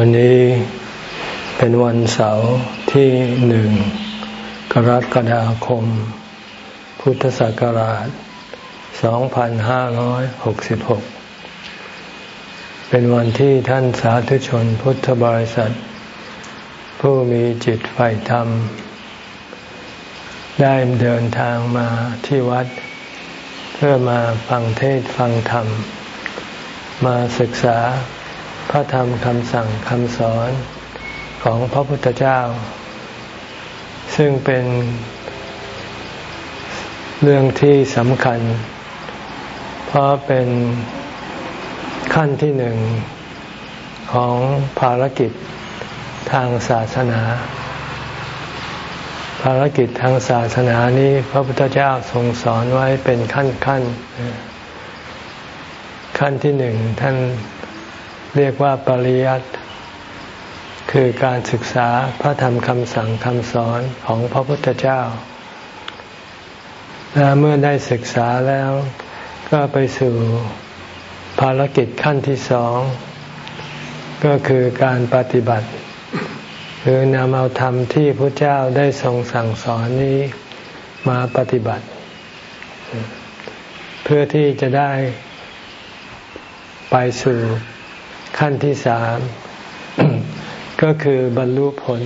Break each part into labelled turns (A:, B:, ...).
A: วันนี้เป็นวันเสาร์ที่หนึ่งกรกฎาคม พุทธศักราช 2566 เป็นวันที่ท่านสาธุชนพุทธบริษัท ผู้มีจิตใฝ่ธรรม ได้เดินทางมาที่วัด เพื่อมาฟังเทศฟังธรรม มาศึกษา พระธรรมคำสั่งคำสอนของพระพุทธเจ้า ซึ่งเป็นเรื่องที่สำคัญ เพราะเป็นขั้นที่หนึ่งของภารกิจทางศาสนา ภารกิจทางศาสนานี้พระพุทธเจ้าทรงสอนไว้เป็นขั้นขั้นขั้นที่หนึ่งท่าน เรียกว่าปริยัติคือการศึกษาพระธรรมคำสั่งคำสอนของพระพุทธเจ้า และเมื่อได้ศึกษาแล้วก็ไปสู่ภารกิจขั้นที่สอง ก็คือการปฏิบัติ คือนำเอาธรรมที่พระเจ้าได้ทรงสั่งสอนนี้มาปฏิบัติ เพื่อที่จะได้ไปสู่ ขั้นที่สามก็คือบรรลุผล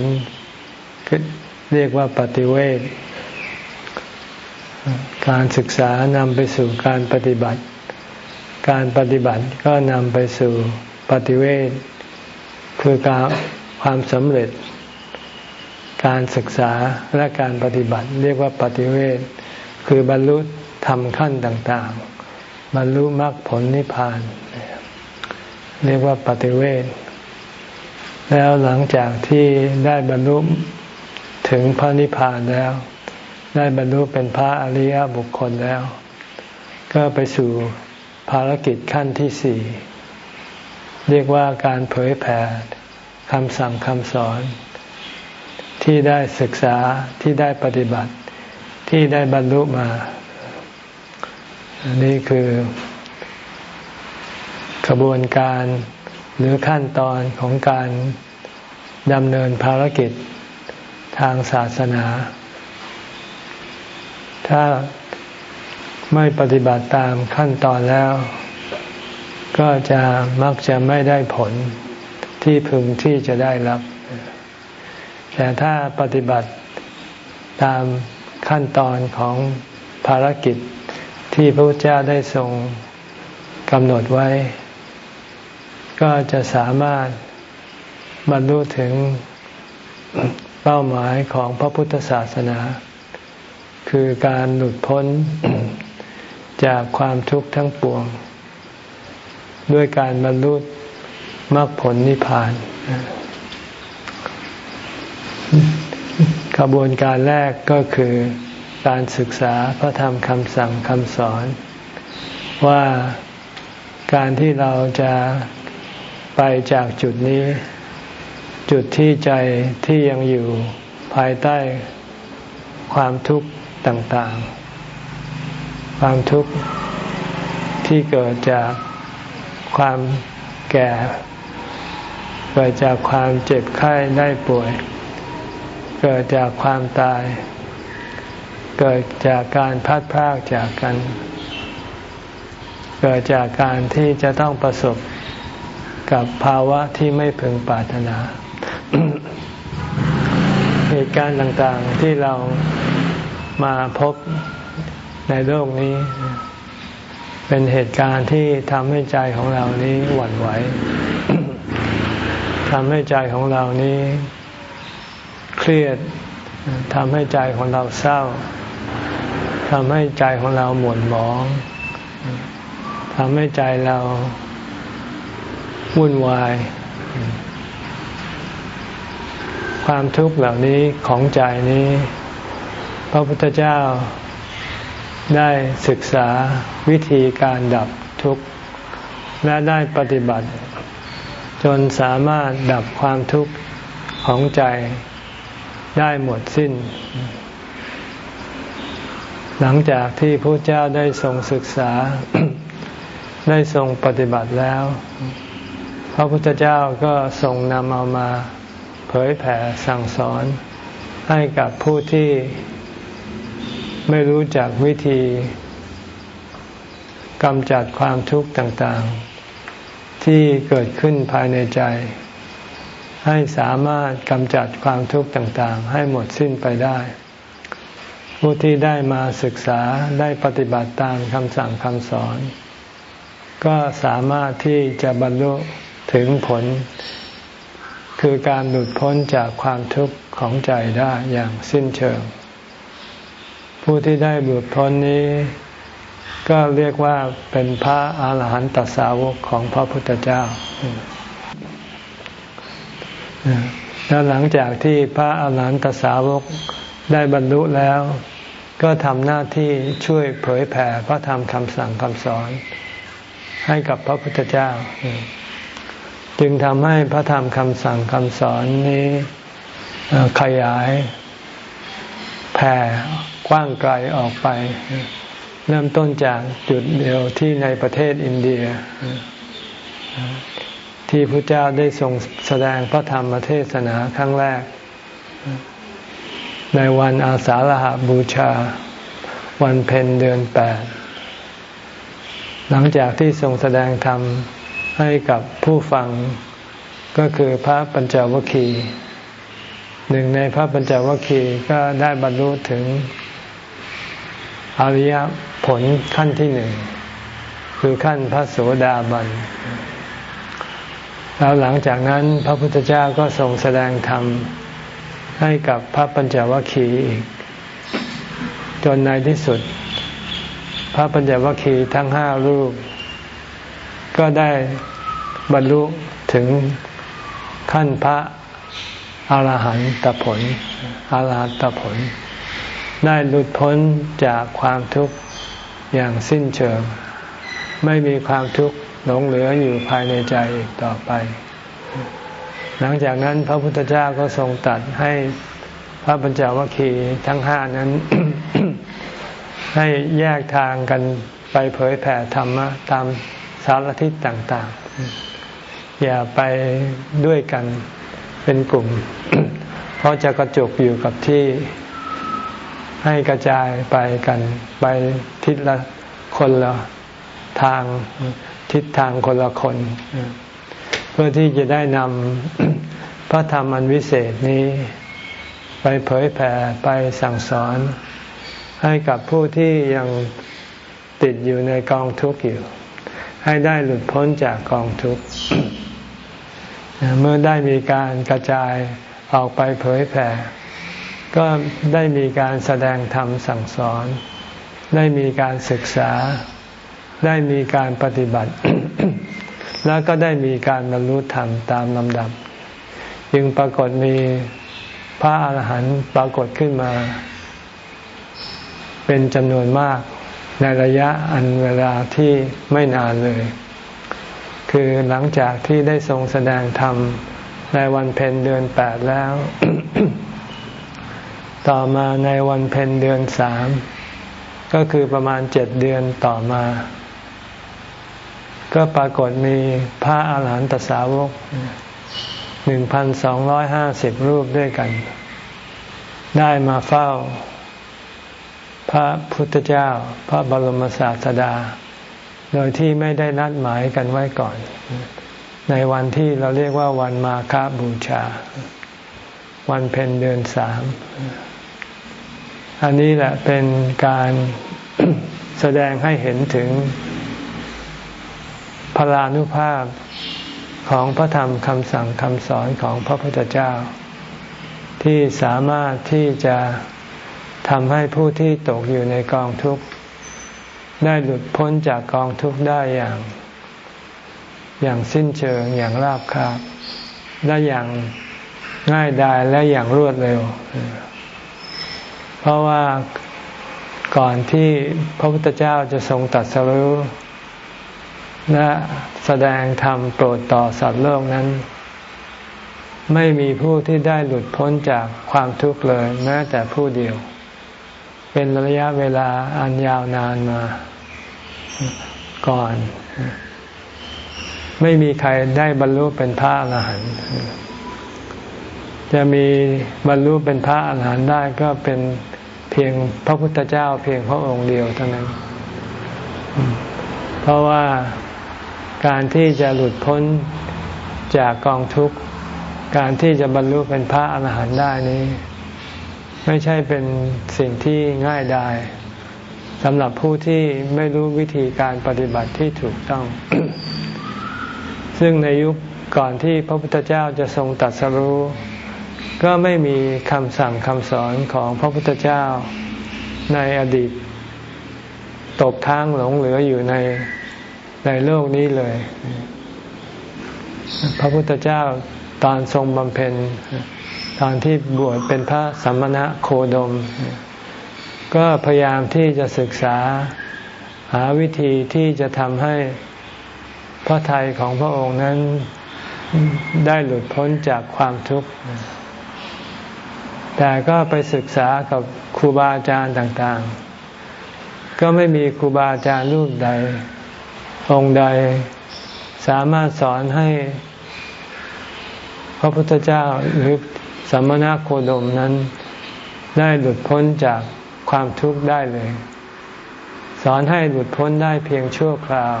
A: เรียกว่าปฏิเวทการศึกษานำไปสู่การปฏิบัติ การปฏิบัติก็นำไปสู่ปฏิเวทคือการความสำเร็จ การศึกษาและการปฏิบัติ เรียกว่าปฏิเวทคือบรรลุทำขั้นต่าง ๆ บรรลุมรรคผลนิพพานเเรียกว่าปฏิเวทแล้วหลังจากที่ได้บรรลุถึงพระนิพพานแล้ว ได้บรรลุเป็นพระอริยบุคคลแล้ว ก็ไปสู่ภารกิจขั้นที่สี่เรียกว่าการเผยแผ่คำสั่งคำสอน ที่ได้ศึกษาที่ได้ปฏิบัติที่ได้บรรลุมาอันนี้คือ ขบวนการหรือขั้นตอนของการดำเนินภารกิจทางศาสนา ถ้าไม่ปฏิบัติตามขั้นตอนแล้ว ก็จะมักจะไม่ได้ผลที่พึงที่จะได้รับ แต่ถ้าปฏิบัติตามขั้นตอนของภารกิจที่พระพุทธเจ้าได้ทรงกำหนดไว้ ก็จะสามารถบรรลุถึงเป้าหมายของพระพุทธศาสนา คือการหลุดพ้นจากความทุกข์ทั้งปวง ด้วยการบรรลุมรรคผลนิพพานกระบวนการแรกก็คือการศึกษาพระธรรมคำสั่งคำสอน ว่าการที่เราจะ ไปจากจุดนี้ จุดที่ใจที่ยังอยู่ภายใต้ความทุกข์ต่างๆ ความทุกข์ที่เกิดจากความแก่เกิดจากความเจ็บไข้ได้ป่วย เกิดจากความตาย เกิดจากการพัดพรากจากกัน เกิดจากการที่จะต้องประสบ กับภาวะที่ไม่พึงปรารถนา เหตุการณ์ต่างๆที่เรามาพบในโลกนี้ เป็นเหตุการณ์ที่ทำให้ใจของเรานี้หวั่นไหวทำให้ใจของเรานี้เครียดทำให้ใจของเราเศร้าทำให้ใจของเราหม่นหมองทำให้ใจเรา วุ่นวาย ความทุกข์เหล่านี้ของใจนี้ พระพุทธเจ้าได้ศึกษาวิธีการดับทุกข์ และได้ปฏิบัติ จนสามารถดับความทุกข์ของใจได้หมดสิ้น หลังจากที่พระเจ้าได้ทรงศึกษา ได้ทรงปฏิบัติแล้ว พระพุทธเจ้าก็ทรงนำเอามาเผยแผ่สั่งสอนให้กับผู้ที่ไม่รู้จักวิธีกำจัดความทุกข์ต่างๆ ที่เกิดขึ้นภายในใจ ให้สามารถกำจัดความทุกข์ต่างๆ ให้หมดสิ้นไปได้ ผู้ที่ได้มาศึกษาได้ปฏิบัติตามคำสั่งคำสอน ก็สามารถที่จะบรรลุ ถึงผล คือการหลุดพ้นจากความทุกข์ของใจได้อย่างสิ้นเชิง ผู้ที่ได้หลุดพ้นนี้ ก็เรียกว่าเป็นพระอาหารหันตสาวกของพระพุทธเจ้าแล้วหลังจากที่พระอาหารหันตสาวกได้บรรลุแล้ว ก็ทำหน้าที่ช่วยเผยแผ่พระธรรมคำสั่งคำสอนให้กับพระพุทธเจ้า จึงทำให้พระธรรมคำสั่งคำสอนนี้ขยายแผ่กว้างไกลออกไป เริ่มต้นจากจุดเดียวที่ในประเทศอินเดีย ที่พระเจ้าได้ทรงแสดงพระธรรมเทศนาครั้งแรก ในวันอาสาฬหาบูชา วันเพ็ญเดือนแปดหลังจากที่ทรงแสดงธรรม ให้กับผู้ฟังก็คือพระปัญจวัคคีย์หนึ่งในพระปัญจวัคคีย์ก็ได้บรรลุถึงอริยผลขั้นที่หนึ่ง คือขั้นพระโสดาบัน แล้วหลังจากนั้นพระพุทธเจ้าก็ทรงแสดงธรรมให้กับพระปัญจวัคคีย์อีก จนในที่สุด พระปัญจวัคคีย์ทั้งห้ารูป ก็ได้บรรลุถึงขั้นพระอรหันตผลอรหันตผล ได้หลุดพ้นจากความทุกข์อย่างสิ้นเชิง ไม่มีความทุกข์หลงเหลืออยู่ภายในใจอีกต่อไป หลังจากนั้นพระพุทธเจ้าก็ทรงตัดให้พระปัญจวัคคีย์ทั้งห้านั้น ให้แยกทางกันไปเผยแผ่ธรรมะตาม สารทิศต่างๆ อย่าไปด้วยกันเป็นกลุ่ม เพราะจะกระจุกอยู่กับที่ให้กระจายไปกันไปทิศละคนละทางทิศทางคนละคน เพื่อที่จะได้นำพระธรรมอันวิเศษนี้ ไปเผยแผ่ไปสั่งสอน ให้กับผู้ที่ยังติดอยู่ในกองทุกข์อยู่ ให้ได้หลุดพ้นจากกองทุกข์เมื่อได้มีการกระจายออกไปเผยแผ่ ก็ได้มีการแสดงธรรมสั่งสอน ได้มีการศึกษา ได้มีการปฏิบัติ แล้วก็ได้มีการบรรลุธรรมตามลำดับ จึงปรากฏมีพระอาหารหันต์ปรากฏขึ้นมา เป็นจำนวนมาก ในระยะอันเวลาที่ไม่นานเลย คือหลังจากที่ได้ทรงแสดงธรรมในวันเพ็ญเดือนแปดแล้ว ต่อมาในวันเพ็ญเดือนสามก็คือประมาณเจ็ดเดือนต่อมา ก็ปรากฏมีพระอาหารหันตสาวกหนึ่งพันสองร้อยห้าสิบรูปด้วยกัน ได้มาเฝ้า พระพุทธเจ้า พระบรมศาสดา โดยที่ไม่ได้นัดหมายกันไว้ก่อน ในวันที่เราเรียกว่าวันมาฆบูชา วันเพ็ญเดือนสาม อันนี้แหละเป็นการแสดงให้เห็นถึงพลานุภาพของพระธรรมคำสั่งคำสอนของพระพุทธเจ้า ที่สามารถที่จะ ทำให้ผู้ที่ตกอยู่ในกองทุกข์ ได้หลุดพ้นจากกองทุกข์ได้อย่าง อย่างสิ้นเชิงอย่างราบคาบและอย่างง่ายดายและอย่างรวดเร็ว เพราะว่าก่อนที่พระพุทธเจ้าจะทรงตัดสรู้และแสดงธรรมโปรดต่อสัตว์โลกนั้น ไม่มีผู้ที่ได้หลุดพ้นจากความทุกข์เลยแม้แต่ผู้เดียว เป็นระยะเวลาอันยาวนานมาก่อน ไม่มีใครได้บรรลุเป็นพระอรหันต์จะมีบรรลุเป็นพระอรหันต์ได้ก็เป็นเพียงพระพุทธเจ้าเพียงพระองค์เดียวเท่านั้น เพราะว่าการที่จะหลุดพ้นจากกองทุกข์ การที่จะบรรลุเป็นพระอรหันต์ได้นี้ ไม่ใช่เป็นสิ่งที่ง่ายได้สำหรับผู้ที่ไม่รู้วิธีการปฏิบัติที่ถูกต้อง ซึ่งในยุคก่อนที่พระพุทธเจ้าจะทรงตัดสรู้ก็ไม่มีคำสั่งคำสอนของพระพุทธเจ้าในอดีต ตกทางหลงเหลืออยู่ในในโลกนี้เลย พระพุทธเจ้าตอนทรงบำเพ็ญ ตอนที่บวชเป็นพระสัมมณะโคดม ก็พยายามที่จะศึกษาหาวิธีที่จะทำให้พระทัยของพระองค์นั้นได้หลุดพ้นจากความทุกข์ แต่ก็ไปศึกษากับครูบาอาจารย์ต่างๆ ก็ไม่มีครูบาอาจารย์รูปใด องค์ใดสามารถสอนให้พระพุทธเจ้าหรือ สัมมาโคดมนั้น ได้หลุดพ้นจากความทุกข์ได้เลย สอนให้หลุดพ้นได้เพียงชั่วคราว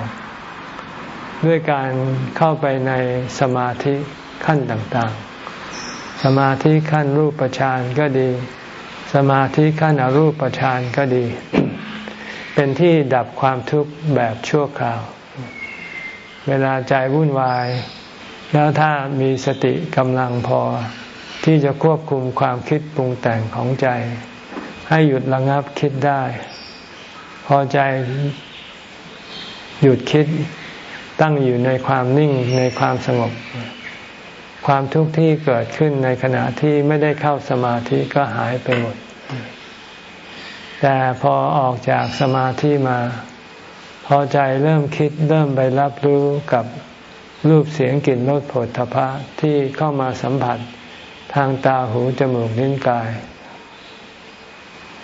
A: ด้วยการเข้าไปในสมาธิขั้นต่างๆ สมาธิขั้นรูปฌานก็ดี สมาธิขั้นอรูปฌานก็ดี เป็นที่ดับความทุกข์แบบชั่วคราว เวลาใจวุ่นวาย แล้วถ้ามีสติกำลังพอ ที่จะควบคุมความคิดปรุงแต่งของใจ ให้หยุดระงับคิดได้ พอใจหยุดคิดตั้งอยู่ในความนิ่งในความสงบ ความทุกข์ที่เกิดขึ้นในขณะที่ไม่ได้เข้าสมาธิก็หายไปหมด แต่พอออกจากสมาธิมา พอใจเริ่มคิดเริ่มไปรับรู้กับรูปเสียงกลิ่นรสผลทพะที่เข้ามาสัมผัส ทางตาหูจมูกลิ้นกาย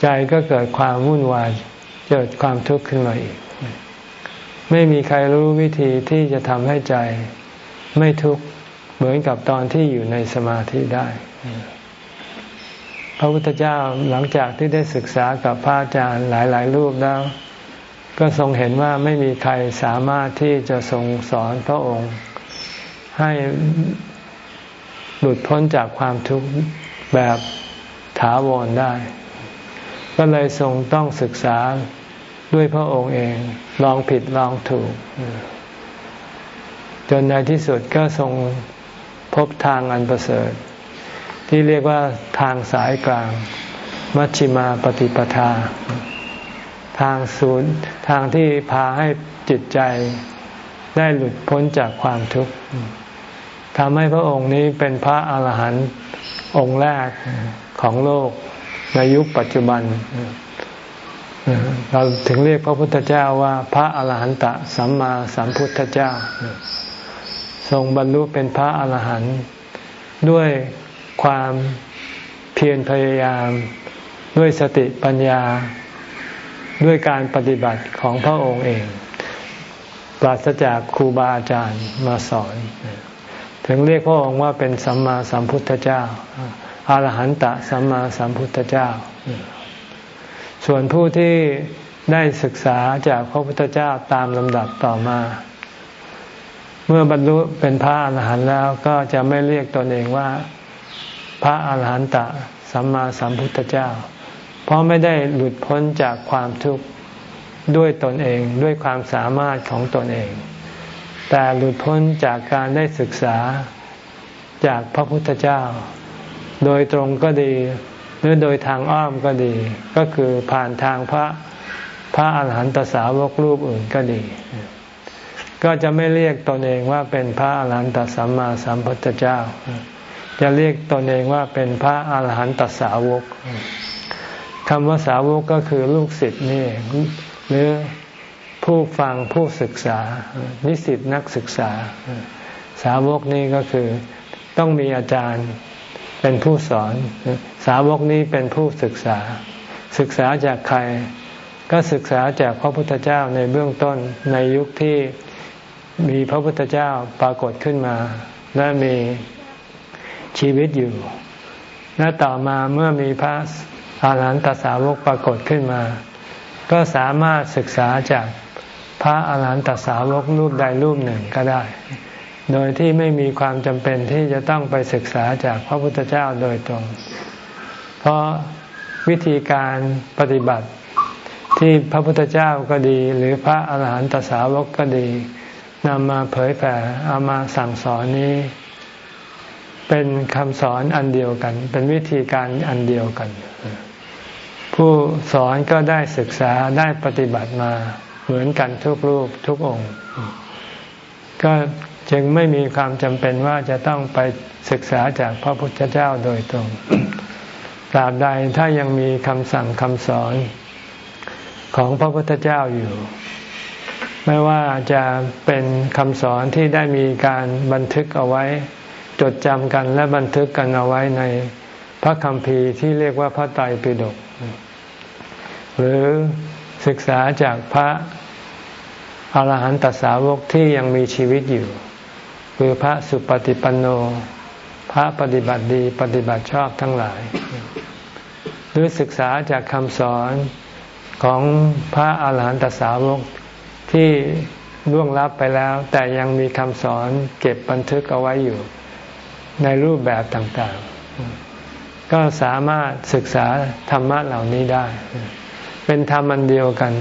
A: ใจก็เกิดความวุ่นวายเกิดความทุกข์ขึ้นมาอีก ไม่มีใครรู้วิธีที่จะทำให้ใจไม่ทุกข์เหมือนกับตอนที่อยู่ในสมาธิได้ พระพุทธเจ้าหลังจากที่ได้ศึกษากับพระอาจารย์หลาย ๆ รูปแล้ว ก็ทรงเห็นว่าไม่มีใครสามารถที่จะทรงสอนพระองค์ให้ หลุดพ้นจากความทุกข์แบบถาวรได้ ก็เลยทรงต้องศึกษาด้วยพระองค์เอง ลองผิดลองถูก จนในที่สุดก็ทรงพบทางอันประเสริฐ ที่เรียกว่าทางสายกลาง มัชชิมาปฏิปทา ทางศูนย์ทางที่พาให้จิตใจได้หลุดพ้นจากความทุกข์ ทำให้พระองค์นี้เป็นพระอาหารหันต์องค์แรกของโลกในยุคปัจจุบัน เราถึงเรียกพระพุทธเจ้าว่าพระอาหารหันตสัมมาสัมพุทธเจ้า ทรงบรรลุเป็นพระอาหารหันต์ด้วยความเพียรพยายามด้วยสติปัญญาด้วยการปฏิบัติของพระองค์เอง ปราศจากครูบาอาจารย์มาสอน ถึงเรียกพระองค์ว่าเป็นสัมมาสัมพุทธเจ้าอารหันตะสัมมาสัมพุทธเจ้า ส่วนผู้ที่ได้ศึกษาจากพระพุทธเจ้าตามลำดับต่อมา เมื่อบรรลุเป็นพระอรหันต์แล้วก็จะไม่เรียกตนเองว่า พระอารหันตะสัมมาสัมพุทธเจ้า เพราะไม่ได้หลุดพ้นจากความทุกข์ด้วยตนเองด้วยความสามารถของตนเอง แต่หลุดพ้นจากการได้ศึกษาจากพระพุทธเจ้า โดยตรงก็ดี หรือโดยทางอ้อมก็ดี ก็คือผ่านทางพระพระอาหารหันตสาวกรูปอื่นก็ดี ก็จะไม่เรียกตนเองว่าเป็นพระอาหารหันตสัมมาสัมพุทธเจ้า จะเรียกตนเองว่าเป็นพระอาหารหันตสาวกคำว่าสาวกก็คือลูกศิษย์นี่หรือ ผู้ฟังผู้ศึกษา นิสิตนักศึกษา สาวกนี่ก็คือต้องมีอาจารย์เป็นผู้สอน สาวกนี้เป็นผู้ศึกษา ศึกษาจากใคร ก็ศึกษาจากพระพุทธเจ้าในเบื้องต้นในยุคที่มีพระพุทธเจ้าปรากฏขึ้นมา และมีชีวิตอยู่ และต่อมาเมื่อมีพระอาหารหันตสาวกปรากฏขึ้นมา ก็สามารถศึกษาจาก พระอาหารหันตสาวกรูปใดรูปหนึ่งก็ได้ โดยที่ไม่มีความจำเป็นที่จะต้องไปศึกษาจากพระพุทธเจ้าโดยตรง เพราะวิธีการปฏิบัติที่พระพุทธเจ้าก็ดี หรือพระอาหารหันตสาวกก็ดีนำมาเผยแผ่เอามาสั่งสอนนี้ เป็นคำสอนอันเดียวกัน เป็นวิธีการอันเดียวกัน ผู้สอนก็ได้ศึกษาได้ปฏิบัติมา เหมือนกันทุกรูปทุกองค์ ก็จึงไม่มีความจำเป็นว่าจะต้องไปศึกษาจากพระพุทธเจ้าโดยตรงตราบใดถ้ายังมีคำสั่งคำสอนของพระพุทธเจ้าอยู่ ไม่ว่าจะเป็นคำสอนที่ได้มีการบันทึกเอาไว้ จดจำกันและบันทึกกันเอาไว้ในพระคัมภีร์ที่เรียกว่าพระไตรปิฎกหรือศึกษาจากพระ อรหันตสาวกที่ยังมีชีวิตอยู่ คือพระสุปฏิปันโน พระปฏิบัติดีปฏิบัติชอบทั้งหลาย หรือศึกษาจากคำสอนของพระอาหารหันตสาวกที่ล่วงลับไปแล้ว แต่ยังมีคำสอนเก็บบันทึกเอาไว้อยู่ ในรูปแบบต่างๆ ก็สามารถศึกษาธรรมะเหล่านี้ได้ เป็นธรรมอันเดียวกัน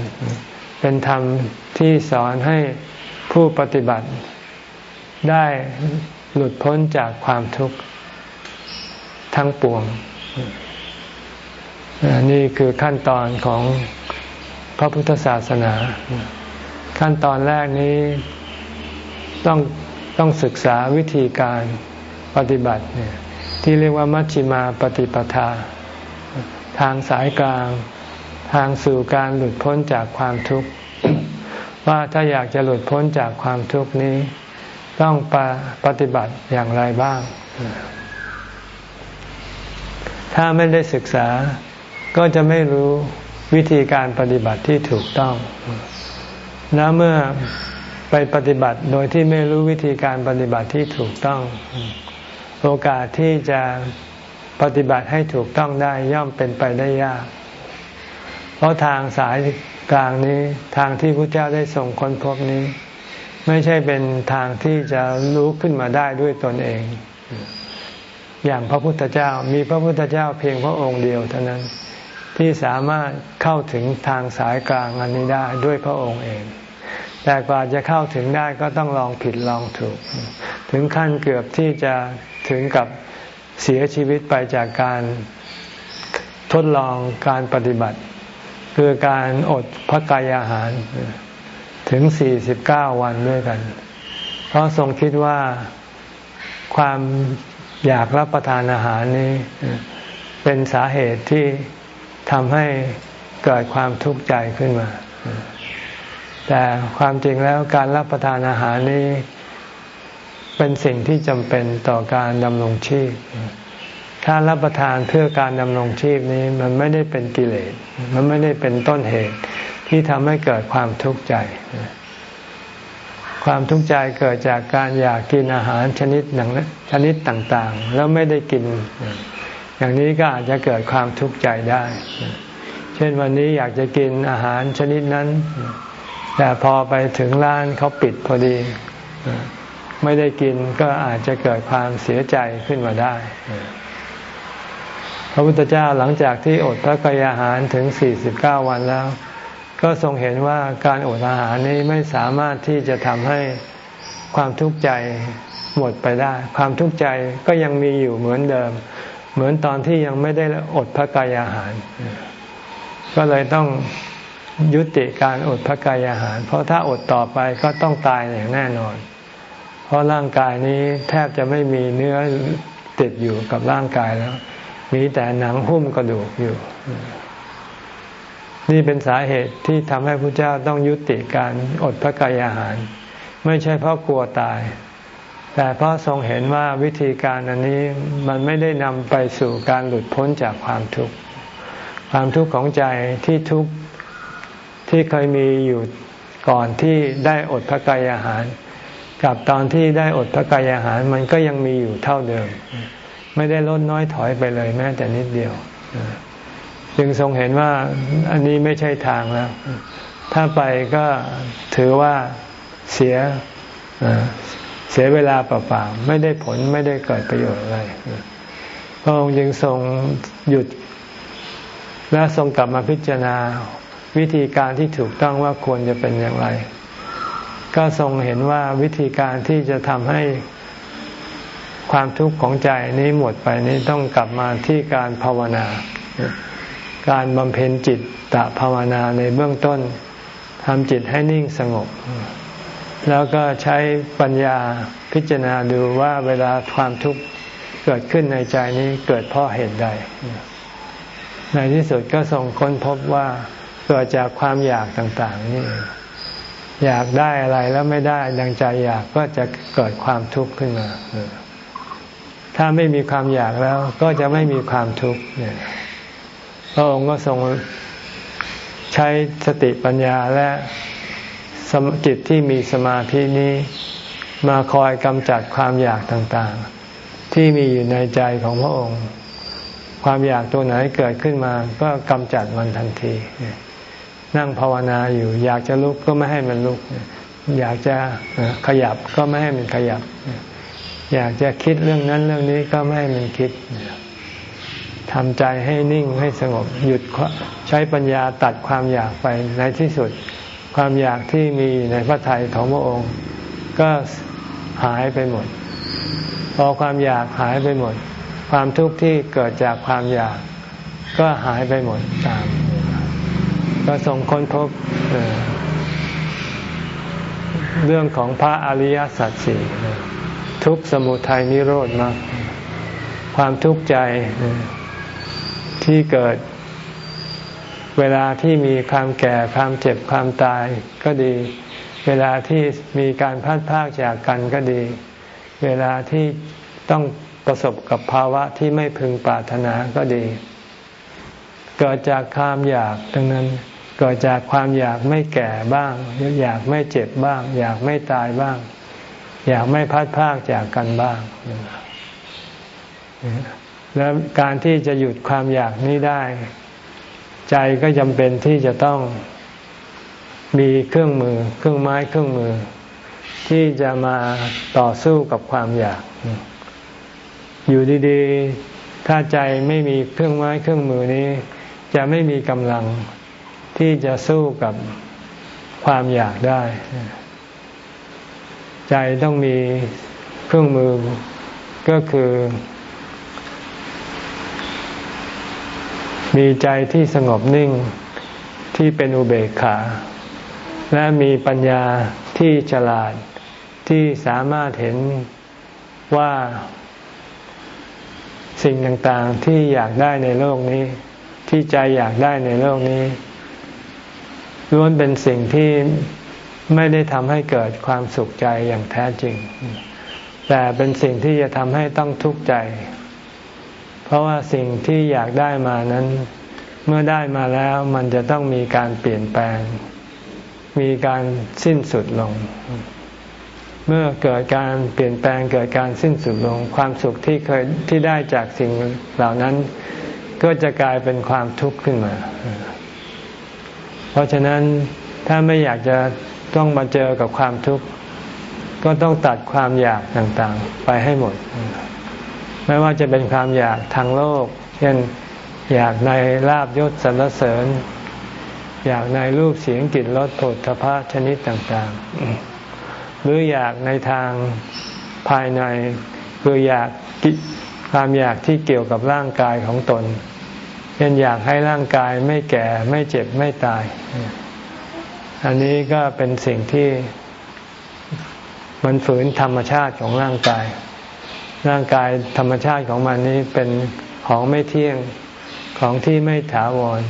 A: เป็นธรรม ที่สอนให้ผู้ปฏิบัติได้หลุดพ้นจากความทุกข์ทั้งปวง นี่คือขั้นตอนของพระพุทธศาสนา ขั้นตอนแรกนี้ต้องต้องศึกษาวิธีการปฏิบัติเนี่ยที่เรียกว่ามัชฌิมาปฏิปทา ทางสายกลาง ทางสู่การหลุดพ้นจากความทุกข์ ว่าถ้าอยากจะหลุดพ้นจากความทุกข์นี้ ต้องปปฏิบัติอย่างไรบ้าง ถ้าไม่ได้ศึกษาก็จะไม่รู้วิธีการปฏิบัติที่ถูกต้องแล้วเมื่อไปปฏิบัติโดยที่ไม่รู้วิธีการปฏิบัติที่ถูกต้อง โอกาสที่จะปฏิบัติให้ถูกต้องได้ย่อมเป็นไปได้ยาก เพราะทางสาย กลางนี้ทางที่พระเจ้าได้ส่งคนพบนี้ ไม่ใช่เป็นทางที่จะรู้ขึ้นมาได้ด้วยตนเอง อย่างพระพุทธเจ้ามีพระพุทธเจ้าเพียงพระองค์เดียวเท่านั้นที่สามารถเข้าถึงทางสายกลางอันนี้ได้ด้วยพระองค์เอง แต่กว่าจะเข้าถึงได้ก็ต้องลองผิดลองถูก ถึงขั้นเกือบที่จะถึงกับเสียชีวิตไปจากการทดลองการปฏิบัติ คือการอดพระกายอาหาร ถึง 49 วันด้วยกัน เพราะทรงคิดว่าความอยากรับประทานอาหารนี้ เป็นสาเหตุที่ทำให้เกิดความทุกข์ใจขึ้นมา แต่ความจริงแล้วการรับประทานอาหารนี้ เป็นสิ่งที่จำเป็นต่อการดำรงชีพ ถ้ารับประทานเพื่อการดำรงชีพนี้มันไม่ได้เป็นกิเลส มันไม่ได้เป็นต้นเหตุที่ทำให้เกิดความทุกข์ใจ ความทุกข์ใจเกิดจากการอยากกินอาหารชนิดหนังชนิดต่างๆ แล้วไม่ได้กิน อย่างนี้ก็อาจจะเกิดความทุกข์ใจได้ เช่นวันนี้อยากจะกินอาหารชนิดนั้น แต่พอไปถึงร้านเขาปิดพอดี ไม่ได้กินก็อาจจะเกิดความเสียใจขึ้นมาได้ ระพุทธเจ้าหลังจากที่อดพระกายอาหารถึง 49 วันแล้ว ก็ทรงเห็นว่าการอดอาหารนี้ไม่สามารถที่จะทำให้ความทุกข์ใจหมดไปได้ ความทุกข์ใจก็ยังมีอยู่เหมือนเดิม เหมือนตอนที่ยังไม่ได้อดพระกายอาหาร ก็เลยต้องยุติการอดพระกายอาหาร เพราะถ้าอดต่อไปก็ต้องตายอย่างแน่นอน เพราะร่างกายนี้แทบจะไม่มีเนื้อติดอยู่กับร่างกายแล้ว มีแต่หนังหุ้มกระดูกอยู่ นี่เป็นสาเหตุที่ทำให้พระเจ้าต้องยุติการอดพระกายอาหาร ไม่ใช่เพราะกลัวตาย แต่เพราะทรงเห็นว่าวิธีการอันนี้มันไม่ได้นำไปสู่การหลุดพ้นจากความทุกข์ ความทุกข์ของใจที่ทุกข์ที่เคยมีอยู่ก่อนที่ได้อดพระกายอาหาร กับตอนที่ได้อดพระกายอาหารมันก็ยังมีอยู่เท่าเดิม ไม่ได้ลดน้อยถอยไปเลยแม้แต่นิดเดียว จึงทรงเห็นว่าอันนี้ไม่ใช่ทางแล้ว ถ้าไปก็ถือว่าเสียเสียเวลาเปล่าๆ ไม่ได้ผลไม่ได้เกิดประโยชน์อะไร พระองค์จึงทรงหยุด และทรงกลับมาพิจารณาวิธีการที่ถูกต้องว่าควรจะเป็นอย่างไร ก็ทรงเห็นว่าวิธีการที่จะทำให้ ความทุกข์ของใจนี้หมดไปนี้ต้องกลับมาที่การภาวนา การบำเพ็ญจิตตะภาวนาในเบื้องต้นทำจิตให้นิ่งสงบ แล้วก็ใช้ปัญญาพิจารณาดูว่าเวลาความทุกข์เกิดขึ้นในใจนี้เกิดเพราะเหตุใด ในที่สุดก็ส่งค้นพบว่าเกิดจากความอยากต่าง ๆ นี่ อยากได้อะไรแล้วไม่ได้ดังใจอยากก็จะเกิดความทุกข์ขึ้นมา ถ้าไม่มีความอยากแล้ว ก็จะไม่มีความทุกข์เนี่ยพระองค์ก็ทรงใช้สติปัญญาและจิตที่มีสมาธินี้ มาคอยกำจัดความอยากต่างๆ ที่มีอยู่ในใจของพระองค์ ความอยากตัวไหนเกิดขึ้นมา ก็กำจัดมันทันที นั่งภาวนาอยู่ อยากจะลุกก็ไม่ให้มันลุก อยากจะขยับก็ไม่ให้มันขยับ อยากจะคิดเรื่องนั้นเรื่องนี้ก็ไม่ให้มันคิดทำใจให้นิ่งให้สงบหยุดใช้ปัญญาตัดความอยากไปในที่สุด ความอยากที่มีในพระทัยของพระองค์ ก็หายไปหมด พอความอยากหายไปหมด ความทุกข์ที่เกิดจากความอยาก ก็หายไปหมดตาม ก็ทรงค้นพบเรื่องของพระอริยสัจสี่ ทุกสมุทัยนิโรธมากความทุกข์ใจที่เกิด เวลาที่มีความแก่ความเจ็บความตายก็ดี เวลาที่มีการพัดพากจากกันก็ดี เวลาที่ต้องประสบกับภาวะที่ไม่พึงปรารถนาก็ดี เกิดจากความอยากดังนั้นเกิดจากความอยากไม่แก่บ้าง อยากไม่เจ็บบ้าง อยากไม่ตายบ้าง อยากไม่พัดพากจากกันบ้าง แล้วการที่จะหยุดความอยากนี้ได้ ใจก็จำเป็นที่จะต้องมีเครื่องมือ เครื่องไม้เครื่องมือ ที่จะมาต่อสู้กับความอยาก อยู่ดีๆ ถ้าใจไม่มีเครื่องไม้เครื่องมือนี้ จะไม่มีกำลังที่จะสู้กับความอยากได้ ใจต้องมีเครื่องมือก็คือ มีใจที่สงบนิ่งที่เป็นอุเบกขา และมีปัญญาที่ฉลาดที่สามารถเห็นว่าสิ่งต่างๆที่อยากได้ในโลกนี้ ที่ใจอยากได้ในโลกนี้ล้วนเป็นสิ่งที่ ไม่ได้ทำให้เกิดความสุขใจอย่างแท้จริง แต่เป็นสิ่งที่จะทำให้ต้องทุกข์ใจ เพราะว่าสิ่งที่อยากได้มานั้น เมื่อได้มาแล้วมันจะต้องมีการเปลี่ยนแปลง มีการสิ้นสุดลง เมื่อเกิดการเปลี่ยนแปลงเกิดการสิ้นสุดลง ความสุขที่เคยที่ได้จากสิ่งเหล่านั้น ก็จะกลายเป็นความทุกข์ขึ้นมา เพราะฉะนั้นถ้าไม่อยากจะ ต้องมาเจอกับความทุกข์ ก็ต้องตัดความอยากต่างๆ ไปให้หมด ไม่ว่าจะเป็นความอยากทางโลก เช่นอยากในลาบยศสรรเสริญ อยากในรูปเสียงกลิ่นรสผฏฐพะชนิดต่างๆ หรืออยากในทางภายในคืออยากความอยากที่เกี่ยวกับร่างกายของตนเช่นอยากให้ร่างกายไม่แก่ไม่เจ็บไม่ตาย อันนี้ก็เป็นสิ่งที่มันฝืนธรรมชาติของร่างกาย ร่างกายธรรมชาติของมันนี้เป็นของไม่เที่ยงของที่ไม่ถาวร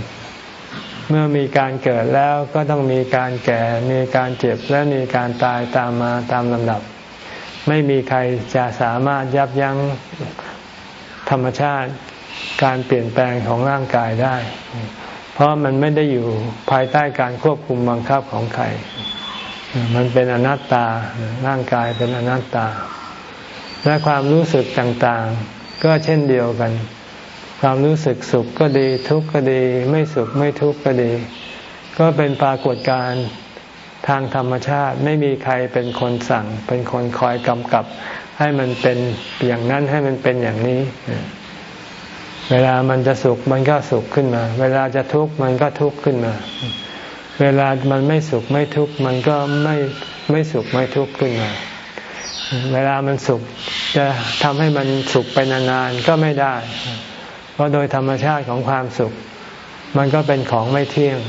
A: เมื่อมีการเกิดแล้วก็ต้องมีการแก่ มีการเจ็บและมีการตายตามมาตามลำดับ ไม่มีใครจะสามารถยับยั้งธรรมชาติการเปลี่ยนแปลงของร่างกายได้ เพราะมันไม่ได้อยู่ภายใต้การควบคุมบังคับของใคร มันเป็นอนัตตา ร่างกายเป็นอนัตตา และความรู้สึกต่างๆ ก็เช่นเดียวกัน ความรู้สึกสุขก็ดี ทุกข์ก็ดี ไม่สุขไม่ทุกข์ก็ดี ก็เป็นปรากฏการณ์ทางธรรมชาติไม่มีใครเป็นคนสั่ง เป็นคนคอยกำกับ ให้มันเป็นอย่างนั้นให้มันเป็นอย่างนี้ เวลามันจะสุขมันก็สุขขึ้นมา เวลาจะทุกข์มันก็ทุกข์ขึ้นมา เวลามันไม่สุขไม่ทุกข์มันก็ไม่ไม่สุขไม่ทุกข์ขึ้นมา เวลามันสุขจะทำให้มันสุขไปนานๆก็ไม่ได้ เพราะโดยธรรมชาติของความสุข มันก็เป็นของไม่เที่ยง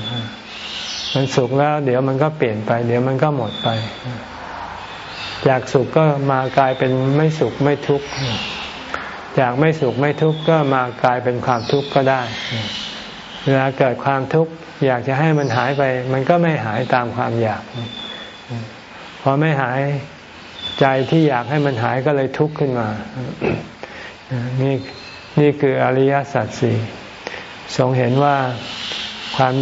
A: มันสุขแล้ว เดี๋ยวมันก็เปลี่ยนไป เดี๋ยวมันก็หมดไปจากสุขก็มากลายเป็นไม่สุขไม่ทุกข์ จากไม่สุขไม่ทุกข์ก็มากลายเป็นความทุกข์ก็ได้ เวลาเกิดความทุกข์อยากจะให้มันหายไป มันก็ไม่หายตามความอยาก พอไม่หายใจที่อยากให้มันหายก็เลยทุกข์ขึ้นมา นี่นี่คืออริยสัจสี่ทรงเห็นว่าความ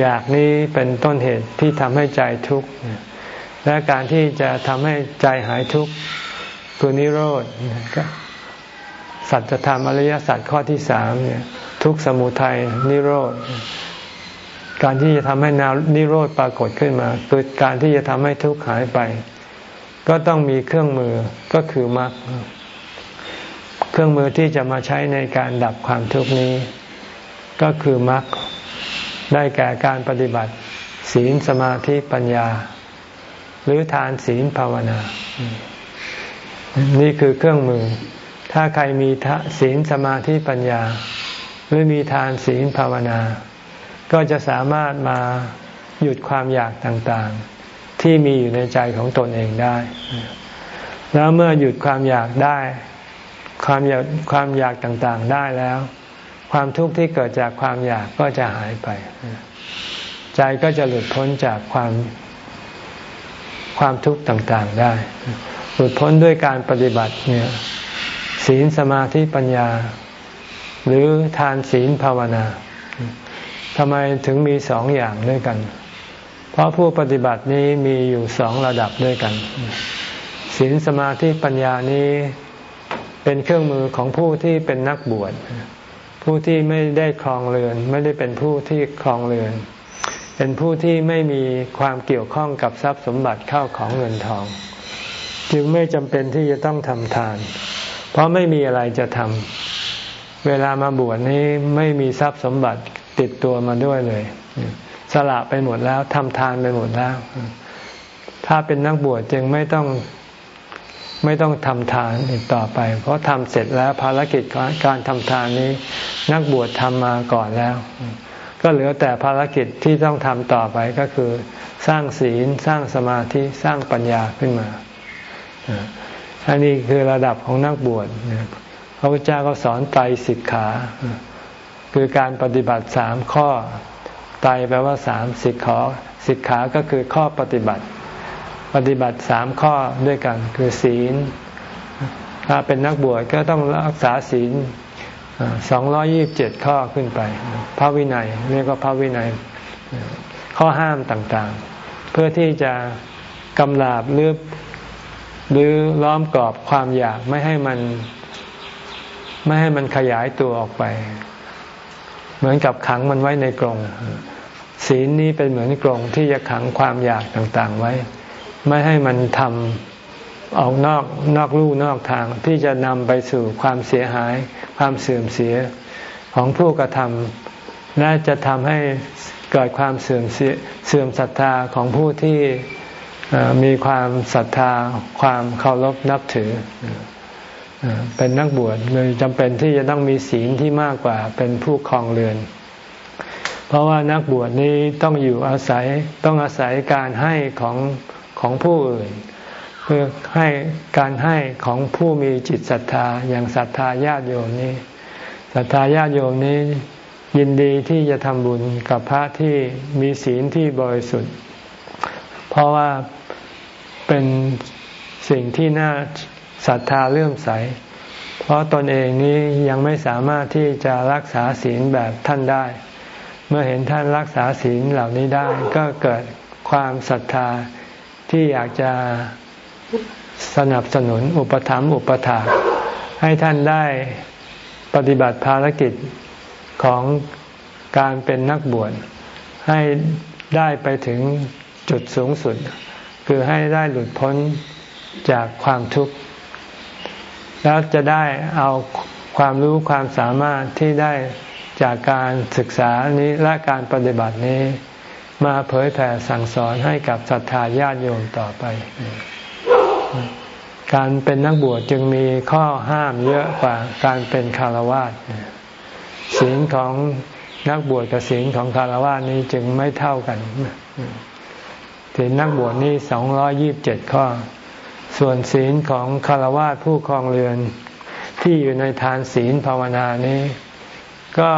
A: อยากนี้เป็นต้นเหตุที่ทำให้ใจทุกข์ และการที่จะทำให้ใจหายทุกข์คือนิโรธ สัจธรรมอริยสัจข้อที่สามเนี่ยทุกสมุทัยนิโรธการที่จะทำให้นานิโรธปรากฏขึ้นมา คือการที่จะทำให้ทุกข์หายไป ก็ต้องมีเครื่องมือก็คือมรรคเครื่องมือที่จะมาใช้ในการดับความทุกข์นี้ ก็คือมรรคได้แก่การปฏิบัติ ศีลสมาธิปัญญา หรือทานศีลภาวนา นี่คือเครื่องมือ ถ้าใครมีศีลสมาธิปัญญา หรือมีทานศีลภาวนา ก็จะสามารถมาหยุดความอยากต่างๆ ที่มีอยู่ในใจของตนเองได้ แล้วเมื่อหยุดความอยากได้ ความอยากความอยากต่างๆได้แล้ว ความทุกข์ที่เกิดจากความอยากก็จะหายไป ใจก็จะหลุดพ้นจากความความทุกข์ต่างๆได้ หลุดพ้นด้วยการปฏิบัติเนี่ย ศีลสมาธิปัญญา หรือทานศีลภาวนาทำไมถึงมีสองอย่างด้วยกัน เพราะผู้ปฏิบัตินี้มีอยู่สองระดับด้วยกัน ศีลสมาธิปัญญานี้เป็นเครื่องมือของผู้ที่เป็นนักบวชผู้ที่ไม่ได้ครองเรือน ไม่ได้เป็นผู้ที่ครองเรือน เป็นผู้ที่ไม่มีความเกี่ยวข้องกับทรัพย์สมบัติเข้าของเงินทอง จึงไม่จำเป็นที่จะต้องทำทาน เพราะไม่มีอะไรจะทำเวลามาบวชนี้ไม่มีทรัพย์สมบัติติดตัวมาด้วยเลย สละไปหมดแล้วทำทานไปหมดแล้ว ถ้าเป็นนักบวชจึงไม่ต้องไม่ต้องทำทานอีกต่อไป เพราะทำเสร็จแล้วภารกิจการทำทานนี้ นักบวชทำมาก่อนแล้ว ก็เหลือแต่ภารกิจที่ต้องทำต่อไปก็คือ สร้างศีลสร้างสมาธิสร้างปัญญาขึ้นมา อันนี้คือระดับของนักบวชพระพุทธเจ้าก็สอนไตรสิกขา คือการปฏิบัติสามข้อ ไตแปลว่าสามสิกขาสิกขาก็คือข้อปฏิบัติ ปฏิบัติสามข้อด้วยกัน คือศีล ถ้าเป็นนักบวชก็ต้องรักษาศีลสองร้อยี่บเจ็ดข้อขึ้นไป พระวินัยเรียกว่าพระวินัย ข้อห้ามต่างๆ เพื่อที่จะกำลาบหรือ หรือล้อมกรอบความอยากไม่ให้มัน ไม่ให้มันขยายตัวออกไป เหมือนกับขังมันไว้ในกรงศีลนี้เป็นเหมือนกรงที่จะขังความอยากต่างๆไว้ ไม่ให้มันทำออกนอกนอกลู่นอกทางที่จะนำไปสู่ความเสียหาย ความเสื่อมเสียของผู้กระทำและจะทำให้เกิดความเสื่อมเสียเสื่อมศรัทธาของผู้ที่ มีความศรัทธาความเคารพนับถือ เป็นนักบวชเลยจำเป็นที่จะต้องมีศีลที่มากกว่าเป็นผู้ครองเรือน เพราะว่านักบวชนี้ต้องอยู่อาศัยต้องอาศัยการให้ของของผู้อื่นคือให้การให้ของผู้มีจิตศรัทธาอย่างศรัทธาญาติโยมนี้ศรัทธาญาติโยมนี้ยินดีที่จะทำบุญกับพระที่มีศีลที่บริสุทธิ์ เพราะว่า เป็นสิ่งที่น่าศรัทธาเลื่อมใส เพราะตนเองนี้ยังไม่สามารถที่จะรักษาศีลแบบท่านได้ เมื่อเห็นท่านรักษาศีลเหล่านี้ได้ ก็เกิดความศรัทธาที่อยากจะสนับสนุนอุปถัมภ์อุปถาให้ท่านได้ปฏิบัติภารกิจของการเป็นนักบวชให้ได้ไปถึงจุดสูงสุด คือให้ได้หลุดพ้นจากความทุกข์ แล้วจะได้เอาความรู้ความสามารถที่ได้จากการศึกษานี้และการปฏิบัตินี้ มาเผยแผ่สั่งสอนให้กับศรัทธาญาติโยมต่อไป การเป็นนักบวชจึงมีข้อห้ามเยอะกว่าการเป็นคารวะศีลของนักบวชกับศีลของคารวะนี้จึงไม่เท่ากัน ศีลนักบวชนี่สองร้อยี่บเจ็ดข้อ ส่วนศีลของคารวะผู้ครองเรือน ที่อยู่ในทานศีลภาวนานี้ ก็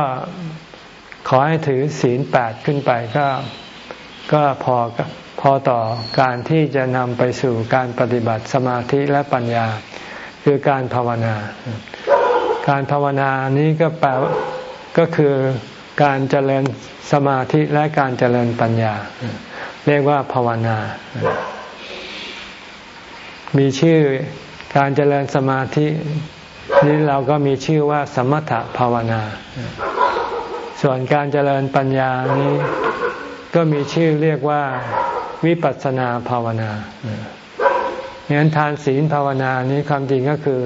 A: ขอให้ถือศีลแปดขึ้นไปก็ก็พอพอต่อการที่จะนำไปสู่การปฏิบัติสมาธิและปัญญา คือการภาวนา การภาวนานี้ก็แปลก็คือการเจริญสมาธิและการเจริญปัญญา เรียกว่าภาวนา มีชื่อการเจริญสมาธินี้เราก็มีชื่อว่า สมถภาวนา ส่วนการเจริญปัญญานี้ ก็มีชื่อเรียกว่าวิปัสสนาภาวนางั้นทานศีลภาวนานี้ความจริงก็คือ